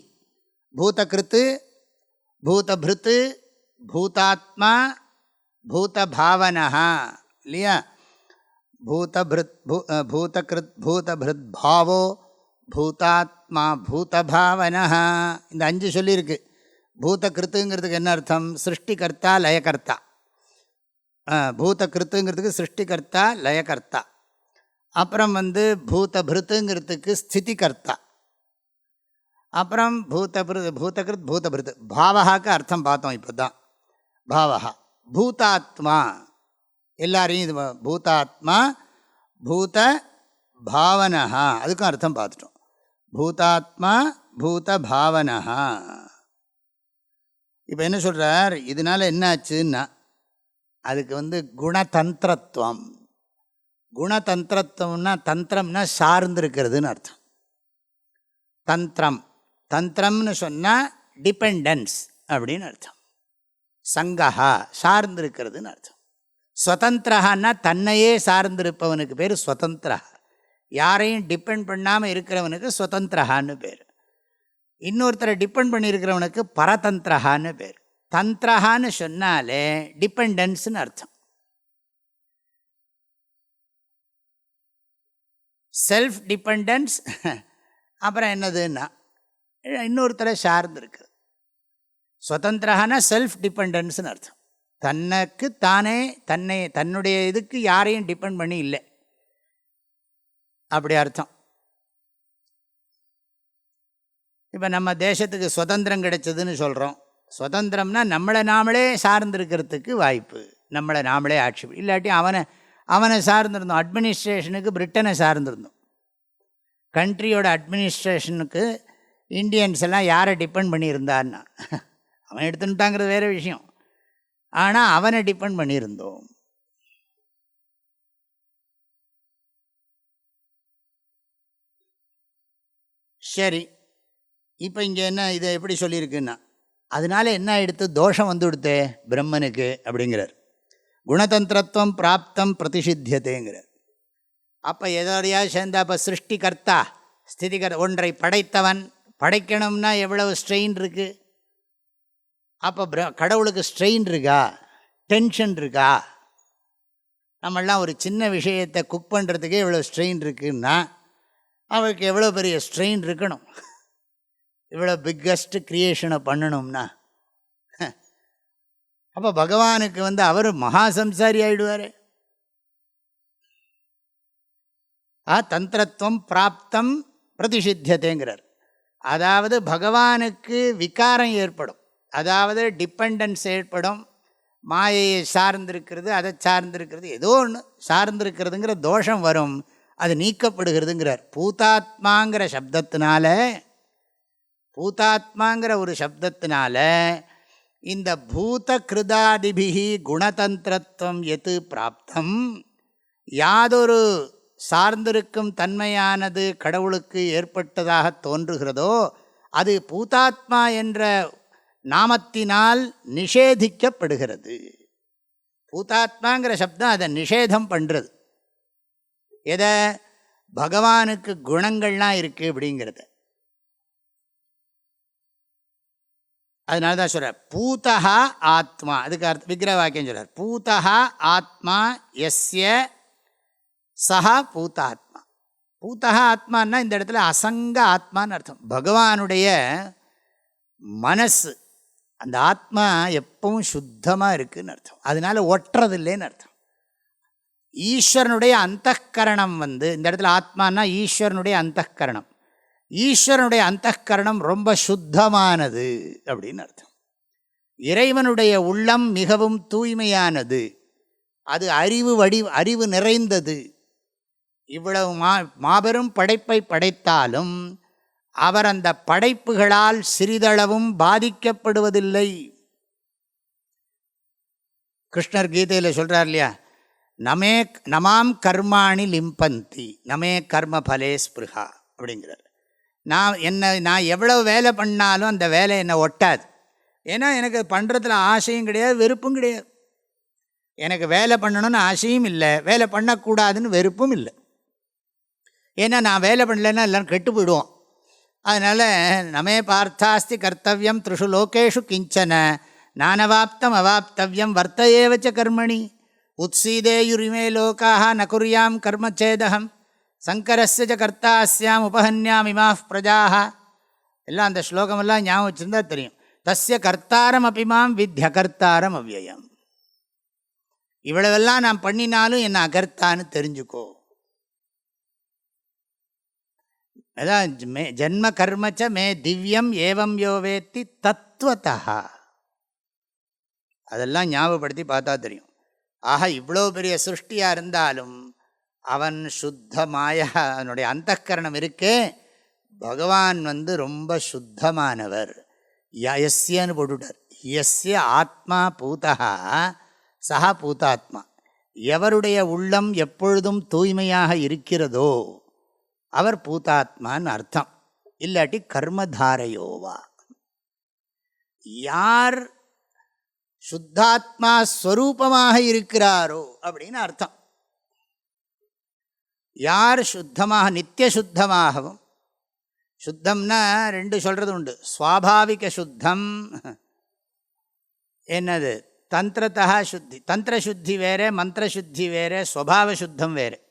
பூதகிருத்து பூதபிருத்து பூதாத்மா பூதபாவனா இல்லையா பூதபிருத் பூ பூதகிருத் பூதபிருத் பாவோ பூதாத்மா பூதபாவனா இந்த அஞ்சு சொல்லியிருக்கு. பூதகிருத்துங்கிறதுக்கு என்ன அர்த்தம்? சிருஷ்டிகர்த்தா லயகர்த்தா பூதகிருத்துங்கிறதுக்கு சிருஷ்டிகர்த்தா லயகர்த்தா அப்புறம் வந்து பூதபிருத்துங்கிறதுக்கு ஸ்திதிகர்த்தா அப்புறம் பூதபிருத் பூதகிருத் பூதபிருத் பாவகாக்கு அர்த்தம் பார்த்தோம் இப்போ தான் பாவகா பூதாத்மா. எல்லாரையும் இது பூதாத்மா பூத பாவனஹா. அதுக்கும் அர்த்தம் பார்த்துட்டோம். பூதாத்மா பூத பாவனஹா. இப்போ என்ன சொல்கிறார் இதனால் என்ன ஆச்சுன்னா அதுக்கு வந்து குணதந்திரத்துவம். குணதந்திரத்துவம்னா தந்திரம்னா சார்ந்திருக்கிறதுன்னு அர்த்தம். தந்திரம். தந்திரம்னு சொன்னால் டிபெண்டன்ஸ் அப்படின்னு அர்த்தம். சங்கஹா சார்ந்திருக்கிறதுன்னு அர்த்தம். ஸ்வதந்திரஹான்னா தன்னையே சார்ந்திருப்பவனுக்கு பேர் ஸ்வதந்திரா யாரையும் டிபெண்ட் பண்ணாமல் இருக்கிறவனுக்கு ஸ்வதந்திரஹான்னு பேர். இன்னொருத்தரை டிபெண்ட் பண்ணியிருக்கிறவனுக்கு பரதந்திரஹான்னு பேர். தந்திரஹான்னு சொன்னாலே டிபெண்டன்ஸ்னு அர்த்தம். செல்ஃப் டிபெண்டன்ஸ் அப்புறம் என்னதுன்னா இன்னொருத்தரை சார்ந்திருக்கு இருக்குது. செல்ஃப் டிபெண்டன்ஸ்னு அர்த்தம். தனக்கு தானே தன்னை தன்னுடைய இதுக்கு யாரையும் டிபெண்ட் பண்ணி இல்லை. அப்படி அர்த்தம். இப்போ நம்ம தேசத்துக்கு சுதந்திரம் கிடைச்சதுன்னு சொல்கிறோம் சுதந்திரம்னா நம்மளை நாமளே சார்ந்திருக்கிறதுக்கு வாய்ப்பு. நம்மளை நாமளே ஆட்சி இல்லாட்டி அவனை அவனை சார்ந்திருந்தோம். அட்மினிஸ்ட்ரேஷனுக்கு பிரிட்டனை சார்ந்திருந்தோம். கண்ட்ரியோட அட்மினிஸ்ட்ரேஷனுக்கு இந்தியன்ஸ் எல்லாம் யாரை டிபெண்ட் பண்ணியிருந்தான்னா அவன் எடுத்துட்டாங்கிறது வேறு விஷயம். ஆனால் அவனை டிபெண்ட் பண்ணியிருந்தோம். சரி. இப்போ இங்கே என்ன இதை எப்படி சொல்லியிருக்குன்னா அதனால என்ன எடுத்து தோஷம் வந்து கொடுத்தே பிரம்மனுக்கு? அப்படிங்கிறார். குணதந்திரத்துவம் பிராப்தம் பிரதிஷித்தியதேங்கிறார் அப்போ எதோடையாவது சேர்ந்தா அப்போ சிருஷ்டிகர்த்தா ஸ்திதிகர் ஒன்றை படைத்தவன் படைக்கணும்னா எவ்வளவு ஸ்ட்ரெயின் இருக்குது அப்போ பிர கடவுளுக்கு ஸ்ட்ரெயின் இருக்கா? டென்ஷன் இருக்கா? நம்மளாம் ஒரு சின்ன விஷயத்தை குக் பண்ணுறதுக்கே இவ்வளோ ஸ்ட்ரெயின் இருக்குன்னா அவருக்கு எவ்வளோ பெரிய ஸ்ட்ரெயின் இருக்கணும்? இவ்வளோ பிக்கஸ்ட் க்ரியேஷனை பண்ணணும்னா. அப்போ பகவானுக்கு வந்து அவர் மகா சம்சாரி ஆகிடுவார் ஆ தந்திரத்துவம் பிராப்தம் பிரதிஷித்தியதேங்கிறார் அதாவது பகவானுக்கு விகாரம் ஏற்படும். அதாவது டிபெண்டன்ஸ் ஏற்படும். மாயையை சார்ந்திருக்கிறது அதை சார்ந்திருக்கிறது ஏதோ ஒன்று சார்ந்திருக்கிறதுங்கிற தோஷம் வரும். அது நீக்கப்படுகிறதுங்கிறார். பூதாத்மாங்கிற சப்தத்தினால பூதாத்மாங்கிற ஒரு சப்தத்தினால இந்த பூத கிருதாதிபிகி குணதந்திரத்துவம் எது பிராப்தம்? யாதொரு சார்ந்திருக்கும் தன்மையானது கடவுளுக்கு ஏற்பட்டதாக தோன்றுகிறதோ அது பூதாத்மா என்ற நாமத்தினால் நிஷேதிக்கப்படுகிறது. பூதாத்மாங்கிற சப்தம் அதை நிஷேதம் பண்ணுறது எதை? பகவானுக்கு குணங்கள்லாம் இருக்குது அப்படிங்கிறத. அதனால தான் சொல்கிறார் பூத்தகா ஆத்மா. அதுக்கு அர்த்தம் விக்கிர வாக்கியம் சொல்கிறார் பூத்தகா ஆத்மா எஸ்ய சஹா பூதாத்மா. பூதா ஆத்மான்னா இந்த இடத்துல அசங்க ஆத்மான்னு அர்த்தம். பகவானுடைய மனசு அந்த ஆத்மா எப்பவும் சுத்தமாக இருக்குதுன்னு அர்த்தம். அதனால் ஒட்டுறதில்லைன்னு அர்த்தம். ஈஸ்வரனுடைய அந்தகரணம் வந்து இந்த இடத்துல ஆத்மானா ஈஸ்வரனுடைய அந்தகரணம் ஈஸ்வரனுடைய அந்தகரணம் ரொம்ப சுத்தமானது அப்படின்னு அர்த்தம். இறைவனுடைய உள்ளம் மிகவும் தூய்மையானது. அது அறிவு வடி அறிவு நிறைந்தது. இவ்வளவு மா மாபெரும் படைப்பை படைத்தாலும் அவர் அந்த படைப்புகளால் சிறிதளவும் பாதிக்கப்படுவதில்லை. கிருஷ்ணர் கீதையில் சொல்கிறார் இல்லையா? நமே நமாம் கர்மாணி லிம்பந்தி நமே கர்ம பலே ஸ்பிருஹா அப்படிங்கிறார். நான் என்ன நான் எவ்வளோ வேலை பண்ணாலும் அந்த வேலை என்னை ஒட்டாது. ஏன்னா எனக்கு பண்ணுறதுல ஆசையும் கிடையாது வெறுப்பும் கிடையாது. எனக்கு வேலை பண்ணணும்னு ஆசையும் இல்லை வேலை பண்ணக்கூடாதுன்னு வெறுப்பும் இல்லை. ஏன்னா நான் வேலை பண்ணலைன்னா எல்லோரும் கெட்டு போயிடுவோம். அதனால் நமே பார்த்தாஸ்தி கர்த்தவியம் த்ரிஷு லோகேஷு கிஞ்சன. நானவாப்தம் அவாப்தவியம் வர்த்தையேவச்ச கர்மணி. உத்சீதேயுரிமே லோக்காக நகுரியாம் கர்மச்சேதகம். சங்கரஸ்ய கர்த்தாஸ்யாம் உபஹன்யாம் இமா பிரஜாக எல்லாம் அந்த ஸ்லோகமெல்லாம் ஞாபகம் வச்சுருந்தா தெரியும். தஸ்ய கர்த்தாரம் அபிமாம் வித்ய கர்த்தாரம் அவ்வயம் இவ்வளவெல்லாம் நான் பண்ணினாலும் என்ன அகர்த்தான்னு தெரிஞ்சுக்கோ. அதான் மே ஜென்ம கர்மச்ச மே திவ்யம் ஏவம் யோவேத்தி தத்துவத்தா அதெல்லாம் ஞாபகப்படுத்தி பார்த்தா தெரியும். ஆக இவ்வளோ பெரிய சிருஷ்டியாக இருந்தாலும் அவன் சுத்தமாய அவனுடைய அந்தக்கரணம் இருக்கே. பகவான் வந்து ரொம்ப சுத்தமானவர். எஸ்யன்னு போட்டுட்டார். எஸ்ய ஆத்மா பூதா சஹா பூதாத்மா. எவருடைய உள்ளம் எப்பொழுதும் தூய்மையாக இருக்கிறதோ அவர் பூதாத்மான்னு அர்த்தம். இல்லாட்டி கர்மதாரையோவா. யார் சுத்தாத்மா ஸ்வரூபமாக இருக்கிறாரோ அப்படின்னு அர்த்தம். யார் சுத்தமாக நித்திய சுத்தமாகவும் சுத்தம்னா ரெண்டு சொல்கிறது உண்டு. சுவாபாவிக சுத்தம் என்னது? தந்திரத்தா சுத்தி தந்திர சுத்தி வேறு மந்திர சுத்தி வேறு ஸ்வபாவ சுத்தம் வேறு.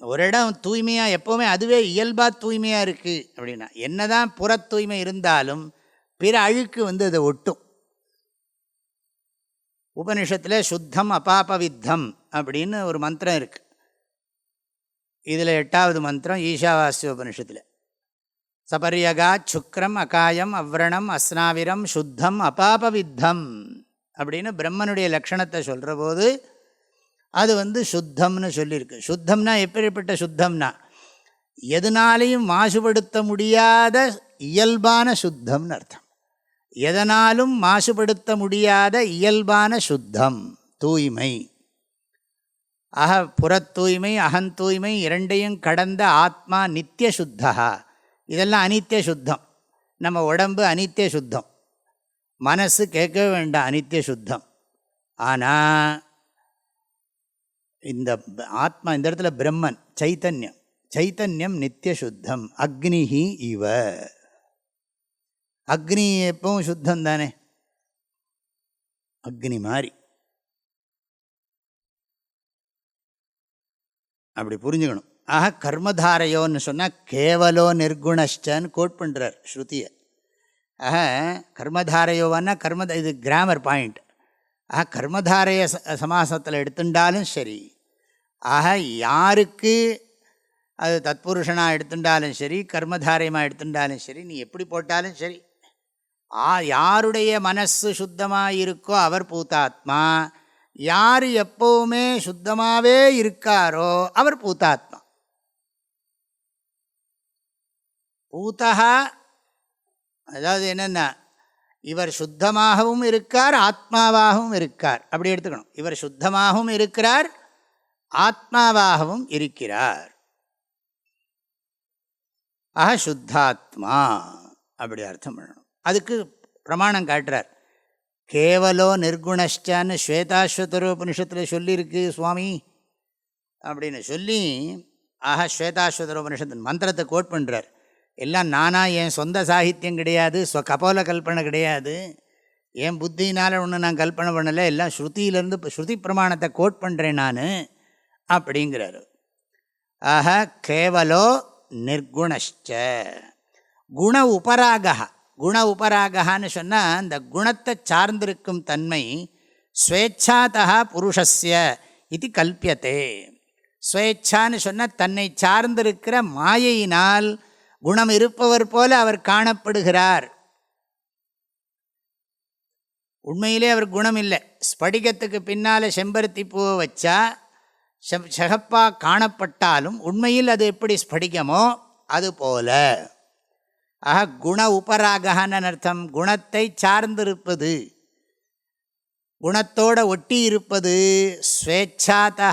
ஒரு இடம் தூய்மையாக எப்போவுமே அதுவே இயல்பாக தூய்மையாக இருக்குது அப்படின்னா என்ன தான் புற தூய்மை இருந்தாலும் பிற அழுக்கு வந்து அதை ஒட்டும். உபனிஷத்தில் சுத்தம் அபாபவித்தம் அப்படின்னு ஒரு மந்திரம் இருக்குது இதில் எட்டாவது மந்திரம் ஈஷாவாசிய உபனிஷத்தில். சபரியகா சுக்ரம் அகாயம் அவ்ரணம் அஸ்னாவிரம் சுத்தம் அபாபவித்தம் அப்படின்னு பிரம்மனுடைய லக்ஷணத்தை சொல்கிற போது அது வந்து சுத்தம்னு சொல்லியிருக்கு. சுத்தம்னா எப்படிப்பட்ட சுத்தம்னா எதனாலையும் மாசுபடுத்த முடியாத இயல்பான சுத்தம்னு அர்த்தம். எதனாலும் மாசுபடுத்த முடியாத இயல்பான சுத்தம் தூய்மை. அக புறத்தூய்மை அகந்தூய்மை இரண்டையும் கடந்த ஆத்மா நித்திய சுத்தா. இதெல்லாம் அனித்திய சுத்தம். நம்ம உடம்பு அனித்திய சுத்தம். மனசு கேட்கவே வேண்டாம் அனித்திய சுத்தம். ஆனால் இந்த ஆத்மா இந்த இடத்துல பிரம்மன் சைத்தன்யம். சைத்தன்யம் நித்திய சுத்தம் அக்னிஹி இவ. அக்னி எப்பவும் சுத்தம் தானே? அக்னி மாதிரி அப்படி புரிஞ்சுக்கணும். ஆக கர்மதாரையோன்னு சொன்னால் கேவலோ நிர்குணஷ்டன்னு கோட் பண்ணுறார் ஸ்ருதியை. ஆக கர்மதாரையோவான்னா கர்ம இது கிராமர் பாயிண்ட் ஆக கர்மதாரைய சமாசத்தில் எடுத்துட்டாலும் சரி. ஆக யாருக்கு அது தத்புருஷனாக எடுத்துட்டாலும் சரி கர்மதாரியமாக எடுத்துட்டாலும் சரி நீ எப்படி போட்டாலும் சரி. ஆ யாருடைய மனசு சுத்தமாக இருக்கோ அவர் பூத்தாத்மா யார் எப்போவுமே சுத்தமாகவே இருக்காரோ அவர் பூத்தாத்மா பூத்தகா அதாவது என்னென்னா இவர் சுத்தமாகவும் இருக்கார் ஆத்மாவாகவும் இருக்கார். அப்படி எடுத்துக்கணும். இவர் சுத்தமாகவும் இருக்கிறார் ஆத்மாவாகவும் இருக்கிறார். ஆக சுத்தாத்மா அப்படி அர்த்தம் பண்ணணும். அதுக்கு பிரமாணம் காட்டுறார். கேவலோ நிர்குணஷ்டான்னு ஸ்வேதாஸ்வதரோபனிஷத்தில் சொல்லியிருக்கு சுவாமி. அப்படின்னு சொல்லி ஆஹா ஸ்வேதாஸ்வதரோபனிஷத்து மந்திரத்தை கோட் பண்ணுறார் எல்லாம் நானாக என் சொந்த சாகித்யம் கிடையாது ஸ்வ கபோல கல்பனை கிடையாது. என் புத்தினால் ஒன்று நான் கல்பனை பண்ணலை எல்லாம் ஸ்ருதியிலேருந்து ஸ்ருதி பிரமாணத்தை கோட் பண்ணுறேன் நான். அப்படிங்கிறாரு. ஆக கேவலோ நிர்குணஷ்ட குண உபராகா குண உபராகான்னு சொன்னால் இந்த குணத்தை சார்ந்திருக்கும் தன்மை ஸ்வேச்சாதா புருஷஸ்ய இது கல்பியத்தே. ஸ்வேச்சான்னு சொன்னால் தன்னை சார்ந்திருக்கிற மாயையினால் குணம் இருப்பவர் போல அவர் காணப்படுகிறார். உண்மையிலே அவர் குணம் இல்லை. ஸ்படிகத்துக்கு பின்னால் செம்பருத்தி பூவை வச்சா செம் காணப்பட்டாலும் உண்மையில் அது எப்படி ஸ்படிகமோ அதுபோல ஆக குண உபராகன்னு அர்த்தம் குணத்தை சார்ந்திருப்பது. குணத்தோடு ஒட்டி இருப்பது ஸ்வேச்சாத்தா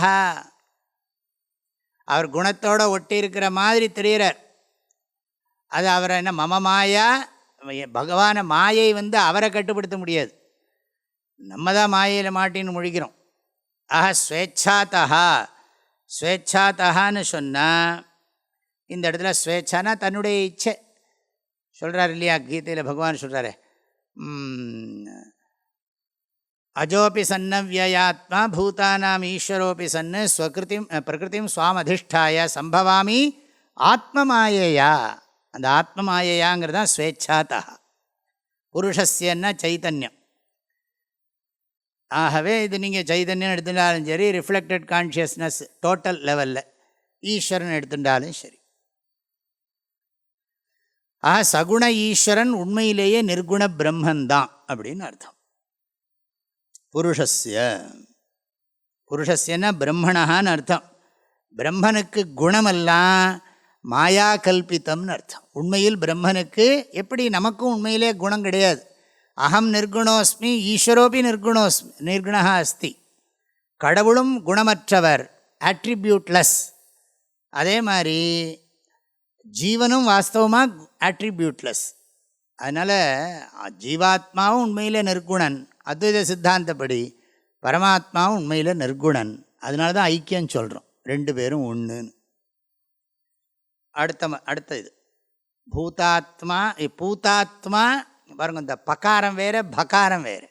அவர் குணத்தோடு ஒட்டி இருக்கிற மாதிரி தெரிகிறார் அது அவரை என்ன மம மாயா? பகவான மாயை வந்து அவரை கட்டுப்படுத்த முடியாது. நம்ம தான் மாயையில் மாட்டின்னு முழிக்கிறோம். ஆக ஸ்வேச்சாத்தா ஸ்வேச்சாத்தகான்னு சொன்னால் இந்த இடத்துல ஸ்வேச்சானா தன்னுடைய இச்சை. சொல்கிறார் இல்லையா கீதையில் பகவான் சொல்கிறாரு அஜோபி சன்னவியாத்மா பூதானாம் ஈஸ்வரோபி சன்னு ஸ்வகிருதிம் பிரகிருதிம் சுவாமதிஷ்டாய சம்பவாமி ஆத்மமாயையா. அந்த ஆத்மமாயையாங்கிறது தான் ஸ்வேச்சாத்தா புருஷஸ்யன்னா சைத்தன்யம். ஆகவே இது நீங்கள் சைதன்யம் எடுத்துட்டாலும் சரி ரிஃப்ளெக்டட் கான்ஷியஸ்னஸ் டோட்டல் லெவலில் ஈஸ்வரன் எடுத்துட்டாலும் சரி. ஆக சகுண ஈஸ்வரன் உண்மையிலேயே நிர்குண பிரம்மந்தான் அப்படின்னு அர்த்தம். புருஷஸ்ய. புருஷஸ்யன்னா பிரம்மணான்னு அர்த்தம். பிரம்மனுக்கு குணமெல்லாம் மாயா கல்பித்தம்னு அர்த்தம். உண்மையில் பிரம்மனுக்கு எப்படி நமக்கும் உண்மையிலே குணம் கிடையாது. அகம் நிர்குணோஸ்மி ஈஸ்வரோபி நிர்குணோஸ்மி நிர்குணா அஸ்தி. கடவுளும் குணமற்றவர் ஆட்ரிபியூட்லெஸ் அதே மாதிரி ஜீவனும் வாஸ்தவமாக ஆட்ரிபியூட்லெஸ் அதனால் ஜீவாத்மாவும் உண்மையில் நிர்குணன். அத்வைத சித்தாந்தப்படி பரமாத்மாவும் உண்மையில் நிர்குணன். அதனால தான் ஐக்கியம் சொல்கிறோம் ரெண்டு பேரும் ஒன்றுன்னு அடுத்த அடுத்த இது. பூதாத்மா பூதாத்மா பாருங்க இந்த பக்காரம் வேறு பகாரம் வேறு.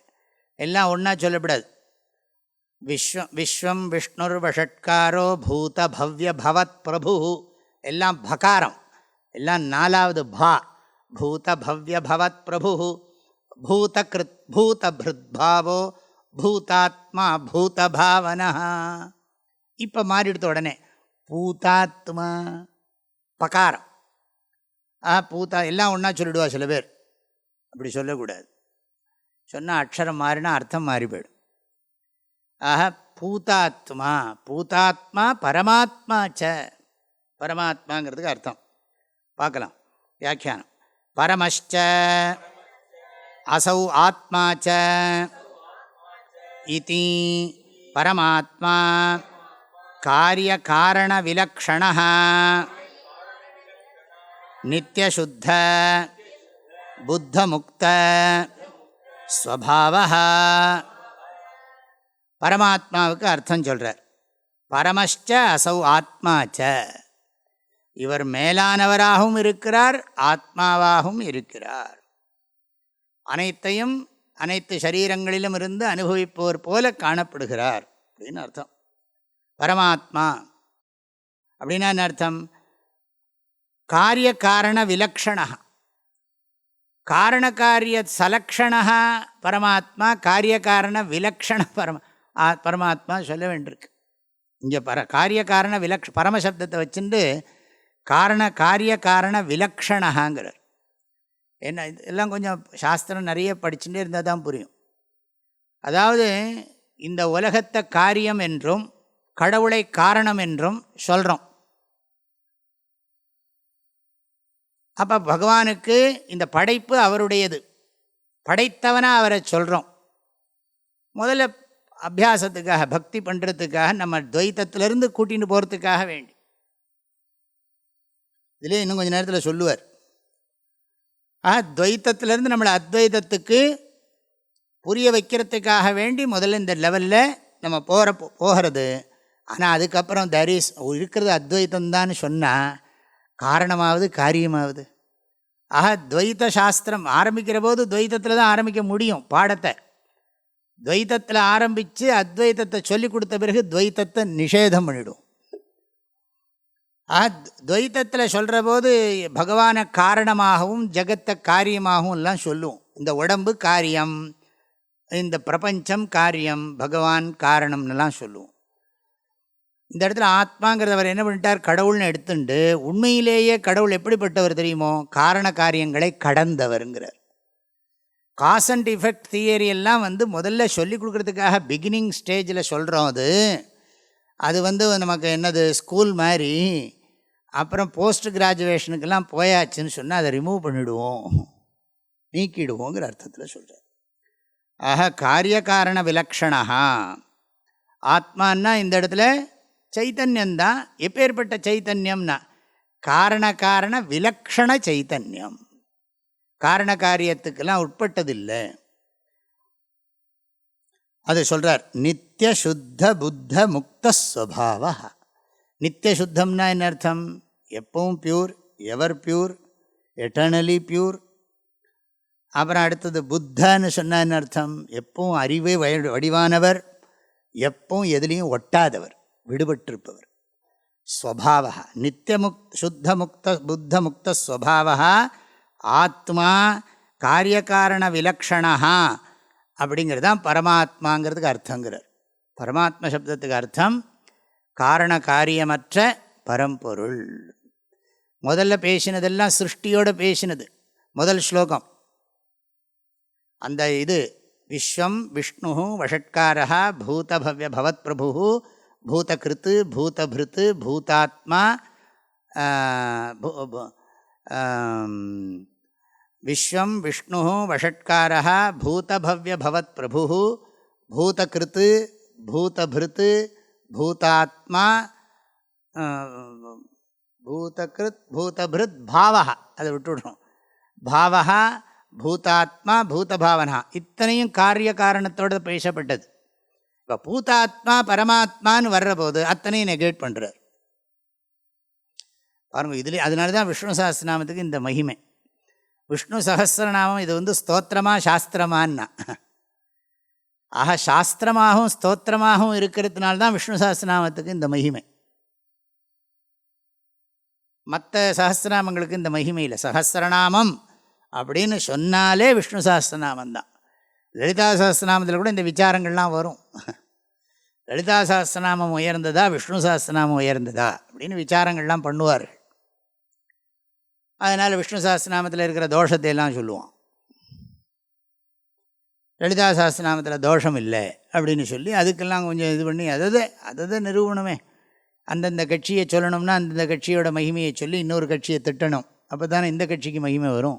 எல்லாம் ஒன்றா சொல்லப்படாது. விஸ்வம் விஸ்வம் விஷ்ணுர் வஷட்காரோ பூத பவ்ய பவத் பிரபு. எல்லாம் பகாரம் எல்லாம் நாலாவது பா. பூத பவ்ய பவத் பிரபு. பூத கிருத் பூத பிருத்பாவோ. பூதாத்மா பூத பாவனா. இப்போ மாறிடுத்த உடனே பூதாத்மா. பகாரம் ஆ பூத்தா எல்லாம் ஒன்றா சொல்லிடுவா சில பேர். அப்படி சொல்லக்கூடாது. சொன்னால் அக்ஷரம் மாறினா அர்த்தம் மாறி போயிடும். ஆக பூதாத்மா பூதாத்மா பரமாத்மா ச. பரமாத்மாங்கிறதுக்கு அர்த்தம். பார்க்கலாம். வியாக்கியானம். பரமஷ்ட அசௌ ஆத்மா ச. இதி. பரமாத்மா. காரியகாரணவிலக்ஷண நித்தியசுத்த புத்தமுக்த ஸ்வபாவா பரமாத்மாவுக்கு அர்த்தம் சொல்கிறார் பரமஷ்ட அசௌ ஆத்மாச்ச. இவர் மேலானவராகவும் இருக்கிறார் ஆத்மாவாகவும் இருக்கிறார். அனைத்தையும் அனைத்து சரீரங்களிலும் இருந்து அனுபவிப்போர் போல காணப்படுகிறார் அப்படின்னு அர்த்தம். பரமாத்மா. அப்படின்னா என்ன அர்த்தம்? காரிய காரண விலக்ஷணா காரணக்காரிய சலக்ஷணா பரமாத்மா காரிய காரண விலக்ஷண பரம பரமாத்மா சொல்ல வேண்டியிருக்கு. இங்கே பர காரிய காரண விலக்ஷ பரமசப்தத்தை வச்சுட்டு காரண காரிய காரண விலக்ஷணாங்கிறார் என்ன இதெல்லாம் கொஞ்சம் சாஸ்திரம் நிறைய படிச்சுட்டே இருந்தால் தான் புரியும். அதாவது இந்த உலகத்தை காரியம் என்றும் கடவுளை காரணம் என்றும் சொல்கிறோம் அப்போ பகவானுக்கு இந்த படைப்பு அவருடையது. படைத்தவனாக அவரை சொல்கிறோம் முதல்ல அபியாசத்துக்காக பக்தி பண்ணுறதுக்காக நம்ம துவைத்தத்திலேருந்து கூட்டின்னு போகிறதுக்காக வேண்டி. இதிலே இன்னும் கொஞ்சம் நேரத்தில் சொல்லுவார். ஆ துவைத்தத்திலேருந்து நம்மளை அத்வைதத்துக்கு புரிய வைக்கிறதுக்காக வேண்டி முதல்ல இந்த லெவலில் நம்ம போகிற போகிறது. ஆனால் அதுக்கப்புறம் தர் இஸ் இருக்கிறது அத்வைத்தம்தான்னு சொன்னால் காரணமாவது காரியமாவது. ஆக துவைத்த சாஸ்திரம் ஆரம்பிக்கிற போது துவைத்தத்தில் தான் ஆரம்பிக்க முடியும் பாடத்தை. துவைத்தத்தில் ஆரம்பித்து அத்வைத்தத்தை சொல்லி கொடுத்த பிறகு துவைத்தத்தை நிஷேதம் பண்ணிவிடும் ஆ துவைத்தத்தில் சொல்கிற போது பகவானை காரணமாகவும் ஜகத்தை காரியமாகவும் எல்லாம் சொல்லுவோம் இந்த உடம்பு காரியம் இந்த பிரபஞ்சம் காரியம் பகவான் காரணம்னுலாம் சொல்லுவோம் இந்த இடத்துல ஆத்மாங்கிறத அவர் என்ன பண்ணிட்டார்? கடவுள்னு எடுத்துண்டு உண்மையிலேயே கடவுள் எப்படிப்பட்டவர் தெரியுமோ? காரண காரியங்களை கடந்தவருங்கிறார். காஸ் அண்ட் இஃபெக்ட் தியரி எல்லாம் வந்து முதல்ல சொல்லி கொடுக்குறதுக்காக பிகினிங் ஸ்டேஜில் சொல்கிறோம் அது. அது வந்து நமக்கு என்னது? ஸ்கூல் மாதிரி. அப்புறம் போஸ்ட் கிராஜுவேஷனுக்கெல்லாம் போயாச்சுன்னு சொன்னால் அதை ரிமூவ் பண்ணிவிடுவோம் நீக்கிடுவோங்கிற அர்த்தத்தில் சொல்கிறார் ஆக காரிய காரண விலக்ஷணா ஆத்மான்னா இந்த இடத்துல சைத்தன்யந்தான் எப்பேற்பட்ட சைத்தன்யம்னா காரண காரண விலக்ஷண சைத்தன்யம். காரண காரியத்துக்கெல்லாம் உட்பட்டதில்லை. அது சொல்கிறார் நித்திய சுத்த புத்த முக்த ஸ்வபாவ நித்திய சுத்தம்னா என்ன அர்த்தம்? எப்பவும் pure ever pure eternally pure. அப்புறம் அடுத்தது புத்தன்னு சொன்னால் என்ன அர்த்தம்? எப்பவும் அறிவே வடிவானவர் எப்பவும் எதுலேயும் ஒட்டாதவர். விடுபட்டிருப்பவர். ஸ்வபாவா நித்தியமுக் சுத்த முக்த புத்த முக்த ஸ்வபாவா ஆத்மா காரியகாரண விலக்ஷணா அப்படிங்கிறது தான் பரமாத்மாங்கிறதுக்கு அர்த்தங்கிறார். பரமாத்ம சப்தத்துக்கு அர்த்தம் காரண காரியமற்ற பரம்பொருள். முதல்ல பேசினதெல்லாம் சிருஷ்டியோடு பேசினது முதல் ஸ்லோகம். அந்த இது விஸ்வம் விஷ்ணு வஷட்காரா பூதபவ்ய பவத் பிரபு பூதகிருத்து பூதபிருத்து பூதாத்மா விஸ்வம் விஷ்ணு வஷட்காரா பூதபவ்யபவத் பிரபு பூதகிருத்து பூதபிருத்து பூதாத்மா பூதகிருத் பூதபிருத் பாவகா அதை விட்டுவிடணும். பாவகா பூதாத்மா பூதபாவனா இத்தனையும் காரிய காரணத்தோடு பேசப்பட்டது. இப்போ பூதாத்மா பரமாத்மான்னு வர்ற போது அத்தனையும் நெகேட் பண்ணுறார் பாருங்க இதுலேயே அதனால தான் விஷ்ணு சஹஸ்ரநாமத்துக்கு இந்த மகிமை. விஷ்ணு சஹஸ்ரநாமம் இது வந்து ஸ்தோத்திரமா சாஸ்திரமான்னா. ஆக சாஸ்திரமாகவும் ஸ்தோத்திரமாகவும் இருக்கிறதுனால தான் விஷ்ணு சஹஸ்ரநாமத்துக்கு இந்த மகிமை. மற்ற சஹஸ்ரநாமங்களுக்கு இந்த மகிமை இல்லை. சஹஸ்ரநாமம் அப்படின்னு சொன்னாலே விஷ்ணு சஹஸ்ரநாமம் தான் லலிதா சாஸ்திரநாமத்தில் கூட இந்த விசாரங்கள்லாம் வரும். லலிதா சாஸ்திரநாமம் உயர்ந்ததா விஷ்ணு சாஸ்திரநாமம் உயர்ந்ததா அப்படின்னு விசாரங்கள்லாம் பண்ணுவார் அதனால் விஷ்ணு சாஸ்திரநாமத்தில் இருக்கிற தோஷத்தை எல்லாம் சொல்லுவான். லலிதா சாஸ்திரநாமத்தில் தோஷம் இல்லை அப்படின்னு சொல்லி அதுக்கெல்லாம் கொஞ்சம் இது பண்ணி அதாவது அதை நிறுவனமே அந்தந்த கட்சியை சொல்லணும்னா அந்தந்த கட்சியோட மகிமையை சொல்லி இன்னொரு கட்சியை திட்டணும். அப்போ தானே இந்த கட்சிக்கு மகிமை வரும்.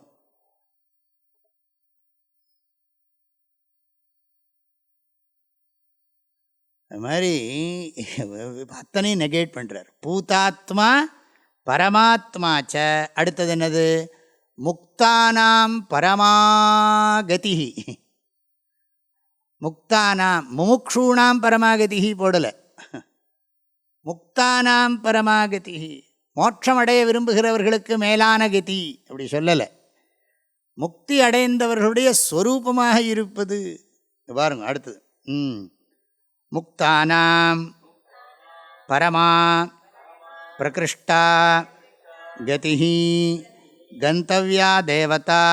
அது மாதிரி (laughs) அத்தனையும் நெகேட் பண்ணுறார் பூதாத்மா பரமாத்மாச்ச. அடுத்தது என்னது? முக்தானாம் பரமாகதி. முக்தானாம் முமுக்ஷூணாம் பரமாகதி போடலை. முக்தானாம் பரமாகதி. மோட்சம் அடைய விரும்புகிறவர்களுக்கு மேலான கதி. அப்படி சொல்லலை. முக்தி அடைந்தவர்களுடைய ஸ்வரூபமாக இருப்பது. பாருங்க அடுத்தது. ம். முக்தானாம் பரமா பிரகிருஷ்டா கதி கந்தவியா தேவதா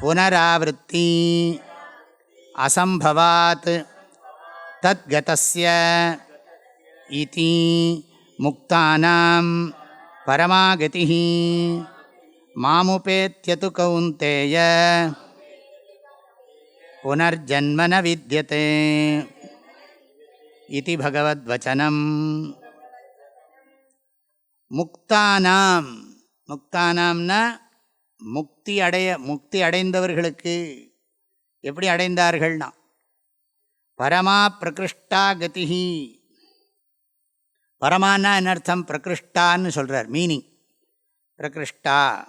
புனராவருத்தி அசம்பவாத் தத்கதஸ்ய இதி முக்தானாம் பரமாகதி மாமுபேத்தியது கௌந்தேய புனர்ஜன்மன வித்தியதே இது பகவத்வச்சனம் முக்தானாம் முக்தானாம்னா முக்தி அடைய முக்தி அடைந்தவர்களுக்கு எப்படி அடைந்தார்கள்னா பரமா பிரகிருஷ்டா கதி பரமானா என்ன அர்த்தம்? பிரகிருஷ்டான்னு சொல்கிறார் மீனிங் பிரகிருஷ்டா.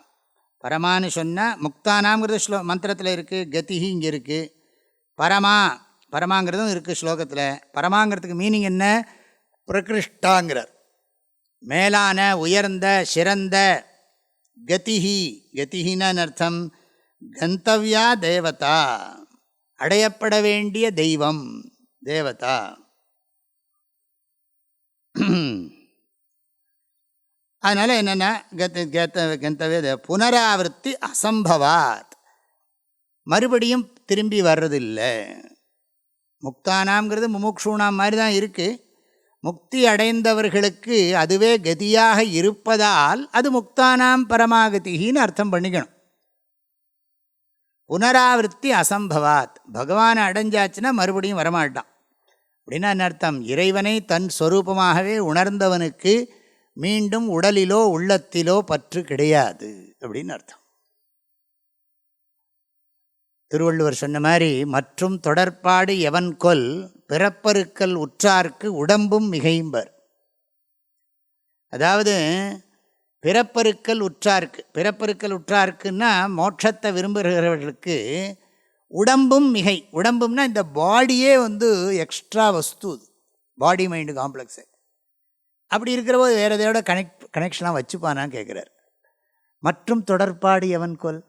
பரமானு சொன்னால் முக்தானாம்ங்கிறது ஸ்லோ மந்திரத்தில் இருக்குது கதிஹி இங்கே இருக்குது பரமா பரமாங்கிறதும் இருக்குது ஸ்லோகத்தில். பரமாங்கிறதுக்கு மீனிங் என்ன? பிரகிருஷ்டாங்கிறார். மேலான உயர்ந்த சிறந்த கதிஹி. கதிஹின்னு அர்த்தம் கந்தவ்யா தேவதா. அடையப்பட வேண்டிய தெய்வம் தேவதா. அதனால் என்னென்னா கெத்த கத்த கந்தவே புனராவர்த்தி அசம்பவாத். மறுபடியும் திரும்பி வர்றதில்லை. முக்தானாம்ங்கிறது முமுக்ஷூனாம் மாதிரி தான் இருக்குது முக்தி அடைந்தவர்களுக்கு அதுவே கதியாக இருப்பதால் அது முக்தானாம் பரமாகதின்னு அர்த்தம் பண்ணிக்கணும். புனராவர்த்தி அசம்பவாத். பகவானை அடைஞ்சாச்சுன்னா மறுபடியும் வரமாட்டான். அப்படின்னா என்ன அர்த்தம்? இறைவனை தன் ஸ்வரூபமாகவே உணர்ந்தவனுக்கு மீண்டும் உடலிலோ உள்ளத்திலோ பற்று கிடையாது அப்படின்னு அர்த்தம். திருவள்ளுவர் சொன்ன மாதிரி மற்றும் தொடர்பாடு எவன் கொல் பிறப்பருக்கல் உற்றார்க்கு உடம்பும் மிகையும்பர். அதாவது பிறப்பருக்கல் உற்றார்க்கு பிறப்பருக்கல் உற்றார்க்குன்னா மோட்சத்தை விரும்புகிறவர்களுக்கு உடம்பும் மிகை. உடம்பும்னா இந்த பாடியே வந்து எக்ஸ்ட்ரா வஸ்து பாடி மைண்டு காம்ப்ளெக்ஸு. அப்படி இருக்கிற போது வேறு எதையோட கனெக்ட் கனெக்ஷனாக வச்சுப்பானான்னு கேட்குறார் மற்றும் தொடர்பாடு எவன் கொல்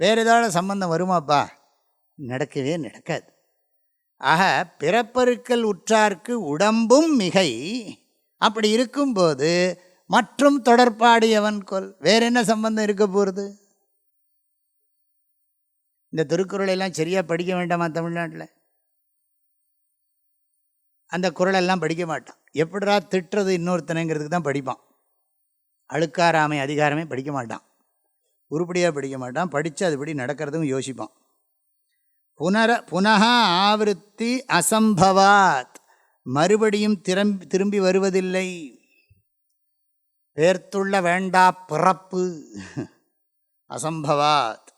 வேறு ஏதாவது சம்பந்தம் வருமாப்பா? நடக்கவே நடக்காது. ஆக பிறப்பருக்கல் உற்றார்க்கு உடம்பும் மிகை. அப்படி இருக்கும்போது மற்றும் தொடர்பாடியவன் கொல் வேற என்ன சம்பந்தம் இருக்க போகிறது இந்த திருக்குறளெல்லாம் சரியாக படிக்க வேண்டாமா தமிழ்நாட்டில்? அந்த குரலெல்லாம் படிக்க மாட்டான். எப்படா திட்டுறது இன்னொருத்தனைங்கிறதுக்கு தான் படிப்பான். அழுக்காராமை அதிகாரமே படிக்க மாட்டான். உருப்படியாக படிக்க மாட்டான். படித்து அதுபடி நடக்கிறதும் யோசிப்பான். புனர புனக ஆவருத்தி அசம்பவாத். மறுபடியும் திரும்பி திரும்பி வருவதில்லை. பேர்த்துள்ள வேண்டா பிறப்பு. அசம்பவாத்.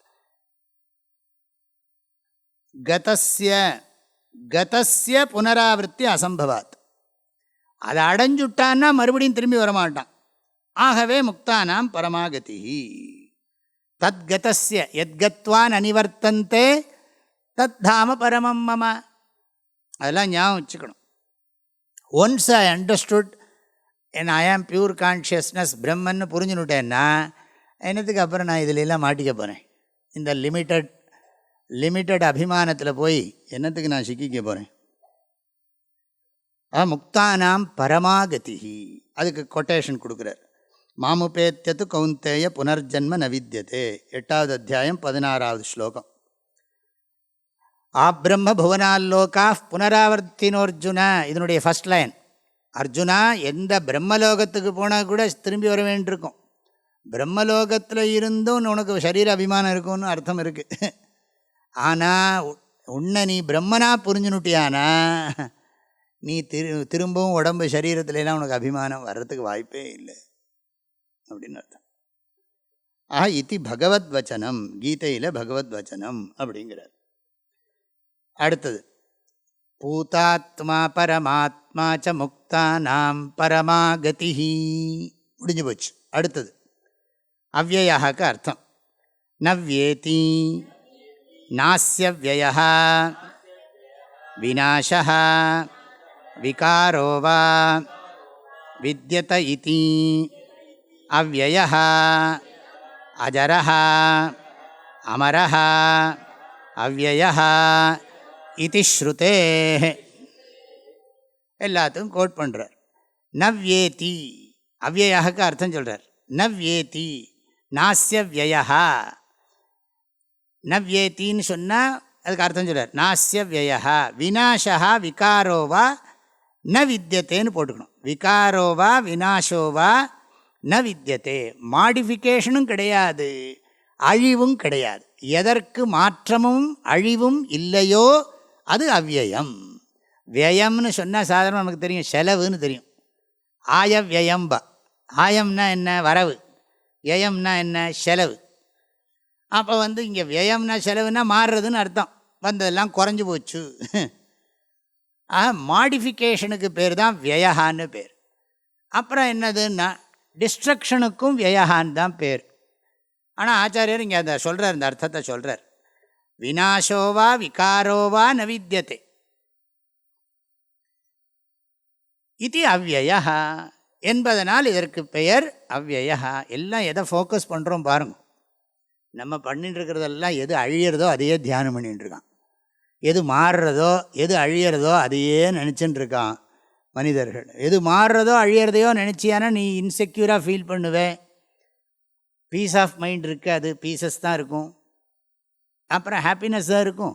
கதஸ்ய கதஸ்ய புனராவருத்தி அசம்பவாத். அதை அடைஞ்சுட்டான்னா மறுபடியும் திரும்பி வரமாட்டான். ஆகவே முக்தானாம் பரமாகதி. தத்கதஸ்ய எத்கத்வான் அனிவர்த்தந்தே தத் தாம பரமம் மம அதெல்லாம் ஞாபகம் வச்சுக்கணும். ஒன்ஸ் ஐ அண்டர்ஸ்டுட் என் ஐ ஆம் பியூர் கான்ஷியஸ்னஸ் பிரம்மன்னு புரிஞ்சுனுட்டேன்னா என்னத்துக்கு அப்புறம் நான் இதில் எல்லாம் மாட்டிக்க போகிறேன் இந்த லிமிட்டட் லிமிட்டட் அபிமானத்தில் போய் என்னத்துக்கு நான் சிக்கிக்க போகிறேன் முக்தானாம் பரமாகதி அதுக்கு கொட்டேஷன் கொடுக்குறார். மாமுபேத்தியத்து கவுந்தேய புனர்ஜன்ம நவித்தியதே எட்டாவது அத்தியாயம் பதினாறாவது ஸ்லோகம். ஆப்ரம்ம புவனால்லோகா புனராவர்த்தினோர்ஜுன. இதனுடைய ஃபஸ்ட் லைன் அர்ஜுனா எந்த பிரம்மலோகத்துக்கு போனால் கூட திரும்பி வர வேண்டியிருக்கும். பிரம்மலோகத்தில் இருந்தும் உனக்கு சரீர அபிமானம் இருக்கும்னு அர்த்தம் இருக்குது ஆனால் உன்னை நீ பிரம்மனாக புரிஞ்சுனுட்டியானா நீ திரு திரும்பவும் உடம்பு சரீரத்துலலாம் உனக்கு அபிமானம் வர்றதுக்கு வாய்ப்பே இல்லை. அப்படின்னு அர்த்தம். ஆஹா இத்தி பகவத் வச்சனம் கீதையில் பகவத் வச்சனம் அப்படிங்கிறார். அடுத்தது பூதாத்மா பரமாத்மா ச முக்தா நாம் பரமாகதி முடிஞ்சு போச்சு. அடுத்தது அவ்வயாக்கு அர்த்தம். நவ்யேதி நாஸ்ய விய விநாசா விகாரோ வா வித்தியத இதி. அவ்வய அஜர அமர அவ்வய இது ஸ்ருதே எல்லாத்துக்கும் கோட் பண்ணுறார் நவ்யேதி அவ்வயாக்கு அர்த்தம் சொல்கிறார் நவ்யேதி நாசிய வியா நவ்யேத்தின்னு சொன்னால் அதுக்கு அர்த்தம் சொல்கிறார் நாசிய வியா வினாஷா விகாரோவா ந வித்தியத்தேன்னு போட்டுக்கணும். விகாரோவா வினாஷோவா ந வித்தியதே மாடிஃபிகேஷனும் கிடையாது. அழிவும் கிடையாது. எதற்கு மாற்றமும் அழிவும் இல்லையோ அது அவ்வயம். வியயம்னு சொன்னால் சாதாரண நமக்கு தெரியும். செலவுன்னு தெரியும். ஆய வியம்ப ஆயம்னா என்ன? வரவு. வியயம்னா என்ன? செலவு. அப்போ வந்து இங்கே வியயம்னா செலவுனா மாறுறதுன்னு அர்த்தம். வந்ததெல்லாம் குறைஞ்சி போச்சு. ஆ மாடிஃபிகேஷனுக்கு பேர் தான் வியகான்னு பேர். அப்புறம் என்னதுன்னா டிஸ்ட்ரக்ஷனுக்கும் வியகான்னு தான் பேர். ஆனால் ஆச்சாரியர் இங்கே அதை சொல்கிறார் இந்த அர்த்தத்தை சொல்கிறார் வினாசோவா விகாரோவா நவித்தியத்தை இது அவ்வயா என்பதனால் இதற்கு பெயர் அவ்வயா எல்லாம் எதை ஃபோக்கஸ் பண்ணுறோம் பாருங்க. நம்ம பண்ணிட்டு இருக்கிறதெல்லாம் எது அழியிறதோ அதையே தியானம் பண்ணிட்டுருக்கான் எது மாறுறதோ எது அழியிறதோ அதையே நினச்சின்னு இருக்கான் மனிதர்கள். எது மாறுறதோ அழியிறதையோ நினச்சியானா நீ இன்செக்யூராக ஃபீல் பண்ணுவேன் பீஸ் ஆஃப் மைண்ட் இருக்காது பீசஸ் தான் இருக்கும். அப்புறம் ஹாப்பினஸ் தான் இருக்கும்.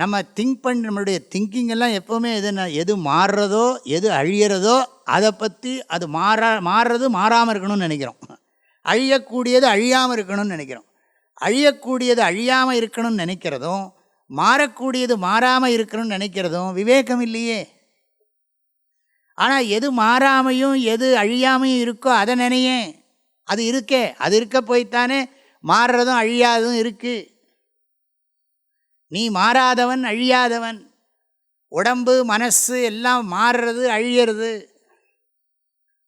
நம்ம திங்க் பண்ண நம்மளுடைய திங்கிங் எல்லாம் எப்போவுமே எதுனா எது மாறுறதோ எது அழியிறதோ அதை பற்றி அது மாறா மாறுறது மாறாமல் இருக்கணும்னு நினைக்கிறோம். அழியக்கூடியது அழியாமல் இருக்கணும்னு நினைக்கிறோம். அழியக்கூடியது அழியாமல் இருக்கணும்னு நினைக்கிறதும் மாறக்கூடியது மாறாமல் இருக்கணும்னு நினைக்கிறதும் விவேகம் இல்லையே. ஆனால் எது மாறாமையும் எது அழியாமையும் இருக்கோ அதை நினையேன் அது இருக்கே அது இருக்க போய்த்தானே மாறுறதும் அழியாததும் இருக்குது நீ மாறாதவன் அழியாதவன். உடம்பு மனசு எல்லாம் மாறுறது அழியிறது.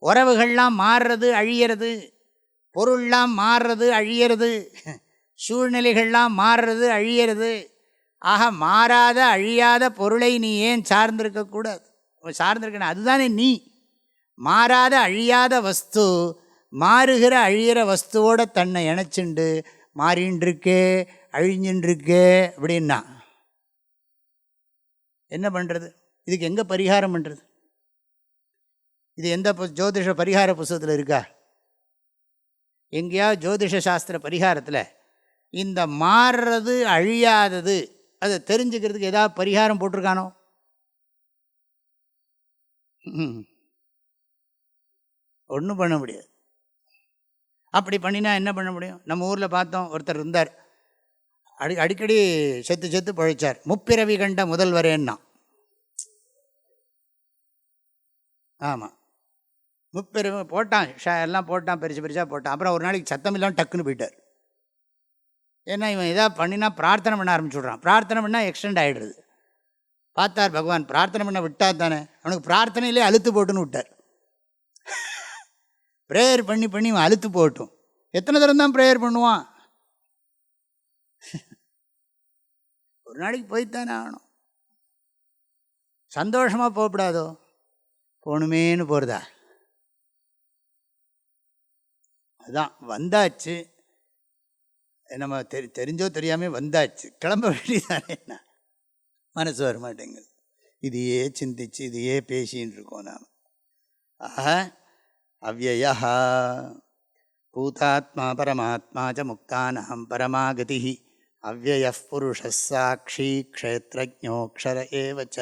உறவுகள்லாம் மாறுறது அழியிறது. பொருள்லாம் மாறுறது அழியிறது. சூழ்நிலைகள்லாம் மாறுறது அழியிறது. ஆக மாறாத அழியாத பொருளை நீ ஏன் சார்ந்திருக்கக்கூடாது சார்ந்திருக்கணும் அதுதானே நீ. மாறாத அழியாத வஸ்து மாறுகிற அழியிற வஸ்துவோட தன்னை இணைச்சுண்டு மாறின்றிருக்கே அழிஞ்சின்றிருக்கே அப்படின்னா என்ன பண்ணுறது இதுக்கு எங்கே பரிகாரம் பண்ணுறது இது எந்த ஜோதிஷ பரிகார புஸ்தகத்தில் இருக்கா? எங்கேயாவது ஜோதிஷ சாஸ்திர பரிகாரத்தில் இந்த மாறுறது அழியாதது அதை தெரிஞ்சுக்கிறதுக்கு ஏதாவது பரிகாரம் போட்டிருக்கானோ? ஒன்றும் பண்ண முடியாது. அப்படி பண்ணினா என்ன பண்ண முடியும்? நம்ம ஊரில் பார்த்தோம் ஒருத்தர் இருந்தார். அடி அடிக்கடி செத்து செத்து பழிச்சார். முப்பிறவி கண்ட முதல்வரேன்னா. ஆமாம் முப்பிறவி போட்டான் ஷா எல்லாம் போட்டான் பெருசு பெருசாக போட்டான். அப்புறம் ஒரு நாளைக்கு சத்தம் இல்லாமல் டக்குன்னு போயிட்டார். ஏன்னா இவன் எதாவது பண்ணினா பிரார்த்தனை பண்ண ஆரம்பிச்சுட்றான். பிரார்த்தனை பண்ணால் எக்ஸ்டெண்ட் ஆகிடுது பார்த்தார் பகவான் பிரார்த்தனை பண்ண விட்டா தானே? அவனுக்கு பிரார்த்தனையிலே அழுத்து போட்டுன்னு விட்டார். ப்ரேயர் பண்ணி பண்ணி இவன் அழுத்து போட்டும். எத்தனை தரம் தான் ப்ரேயர் பண்ணுவான்? ஒரு நாளைக்கு போய்த்தானே ஆகணும். சந்தோஷமாக போகக்கூடாதோ போகணுமேனு போகிறதா அதுதான் வந்தாச்சு. நம்ம தெரி தெரிஞ்சோ தெரியாமல் வந்தாச்சு. கிளம்ப வேண்டியதானே என்ன? மனசு வர மாட்டேங்குது. இதையே சிந்திச்சு இதையே பேசின்னு இருக்கோம் நாம். ஆஹ அவ்வயா பூதாத்மா பரமாத்மா ச முக்தானம் பரமாகதி அவ்வய புருஷ சாட்சி க்ஷேத்திரஜோக்ஷர ஏவச்ச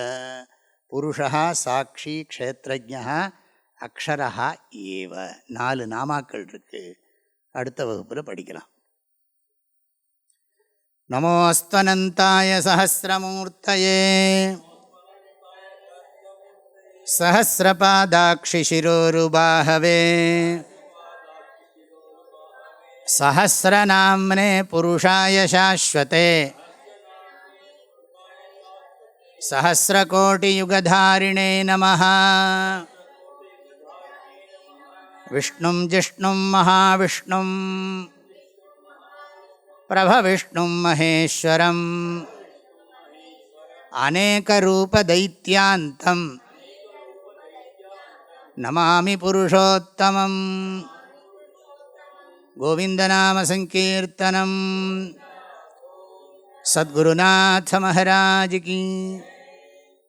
புருஷா சாட்சி க்ஷேத்திரஜா அக்ஷரா ஏவ. நாலு நாமாக்கள் இருக்குது அடுத்த வகுப்பில் படிக்கலாம். நமோஸ்வனந்தாய சஹசிரமூர்த்தயே सहस्रपादाक्षिशिरोरुबाहवे सहस्रनाम्ने पुरुषाय शाश्वते सहस्रकोटियुगधारिणे नमः विष्णुं जिष्णुं महाविष्णुं பிரபவிஷ்ணும் மகேஸ்வரம் அநேகரூபதைத்தியாந்தம் நமாமி புருஷோத்தமம் கோவிந்தநாமசங்கீர்த்தனம் சத்குருநாத மகாராஜிக்கு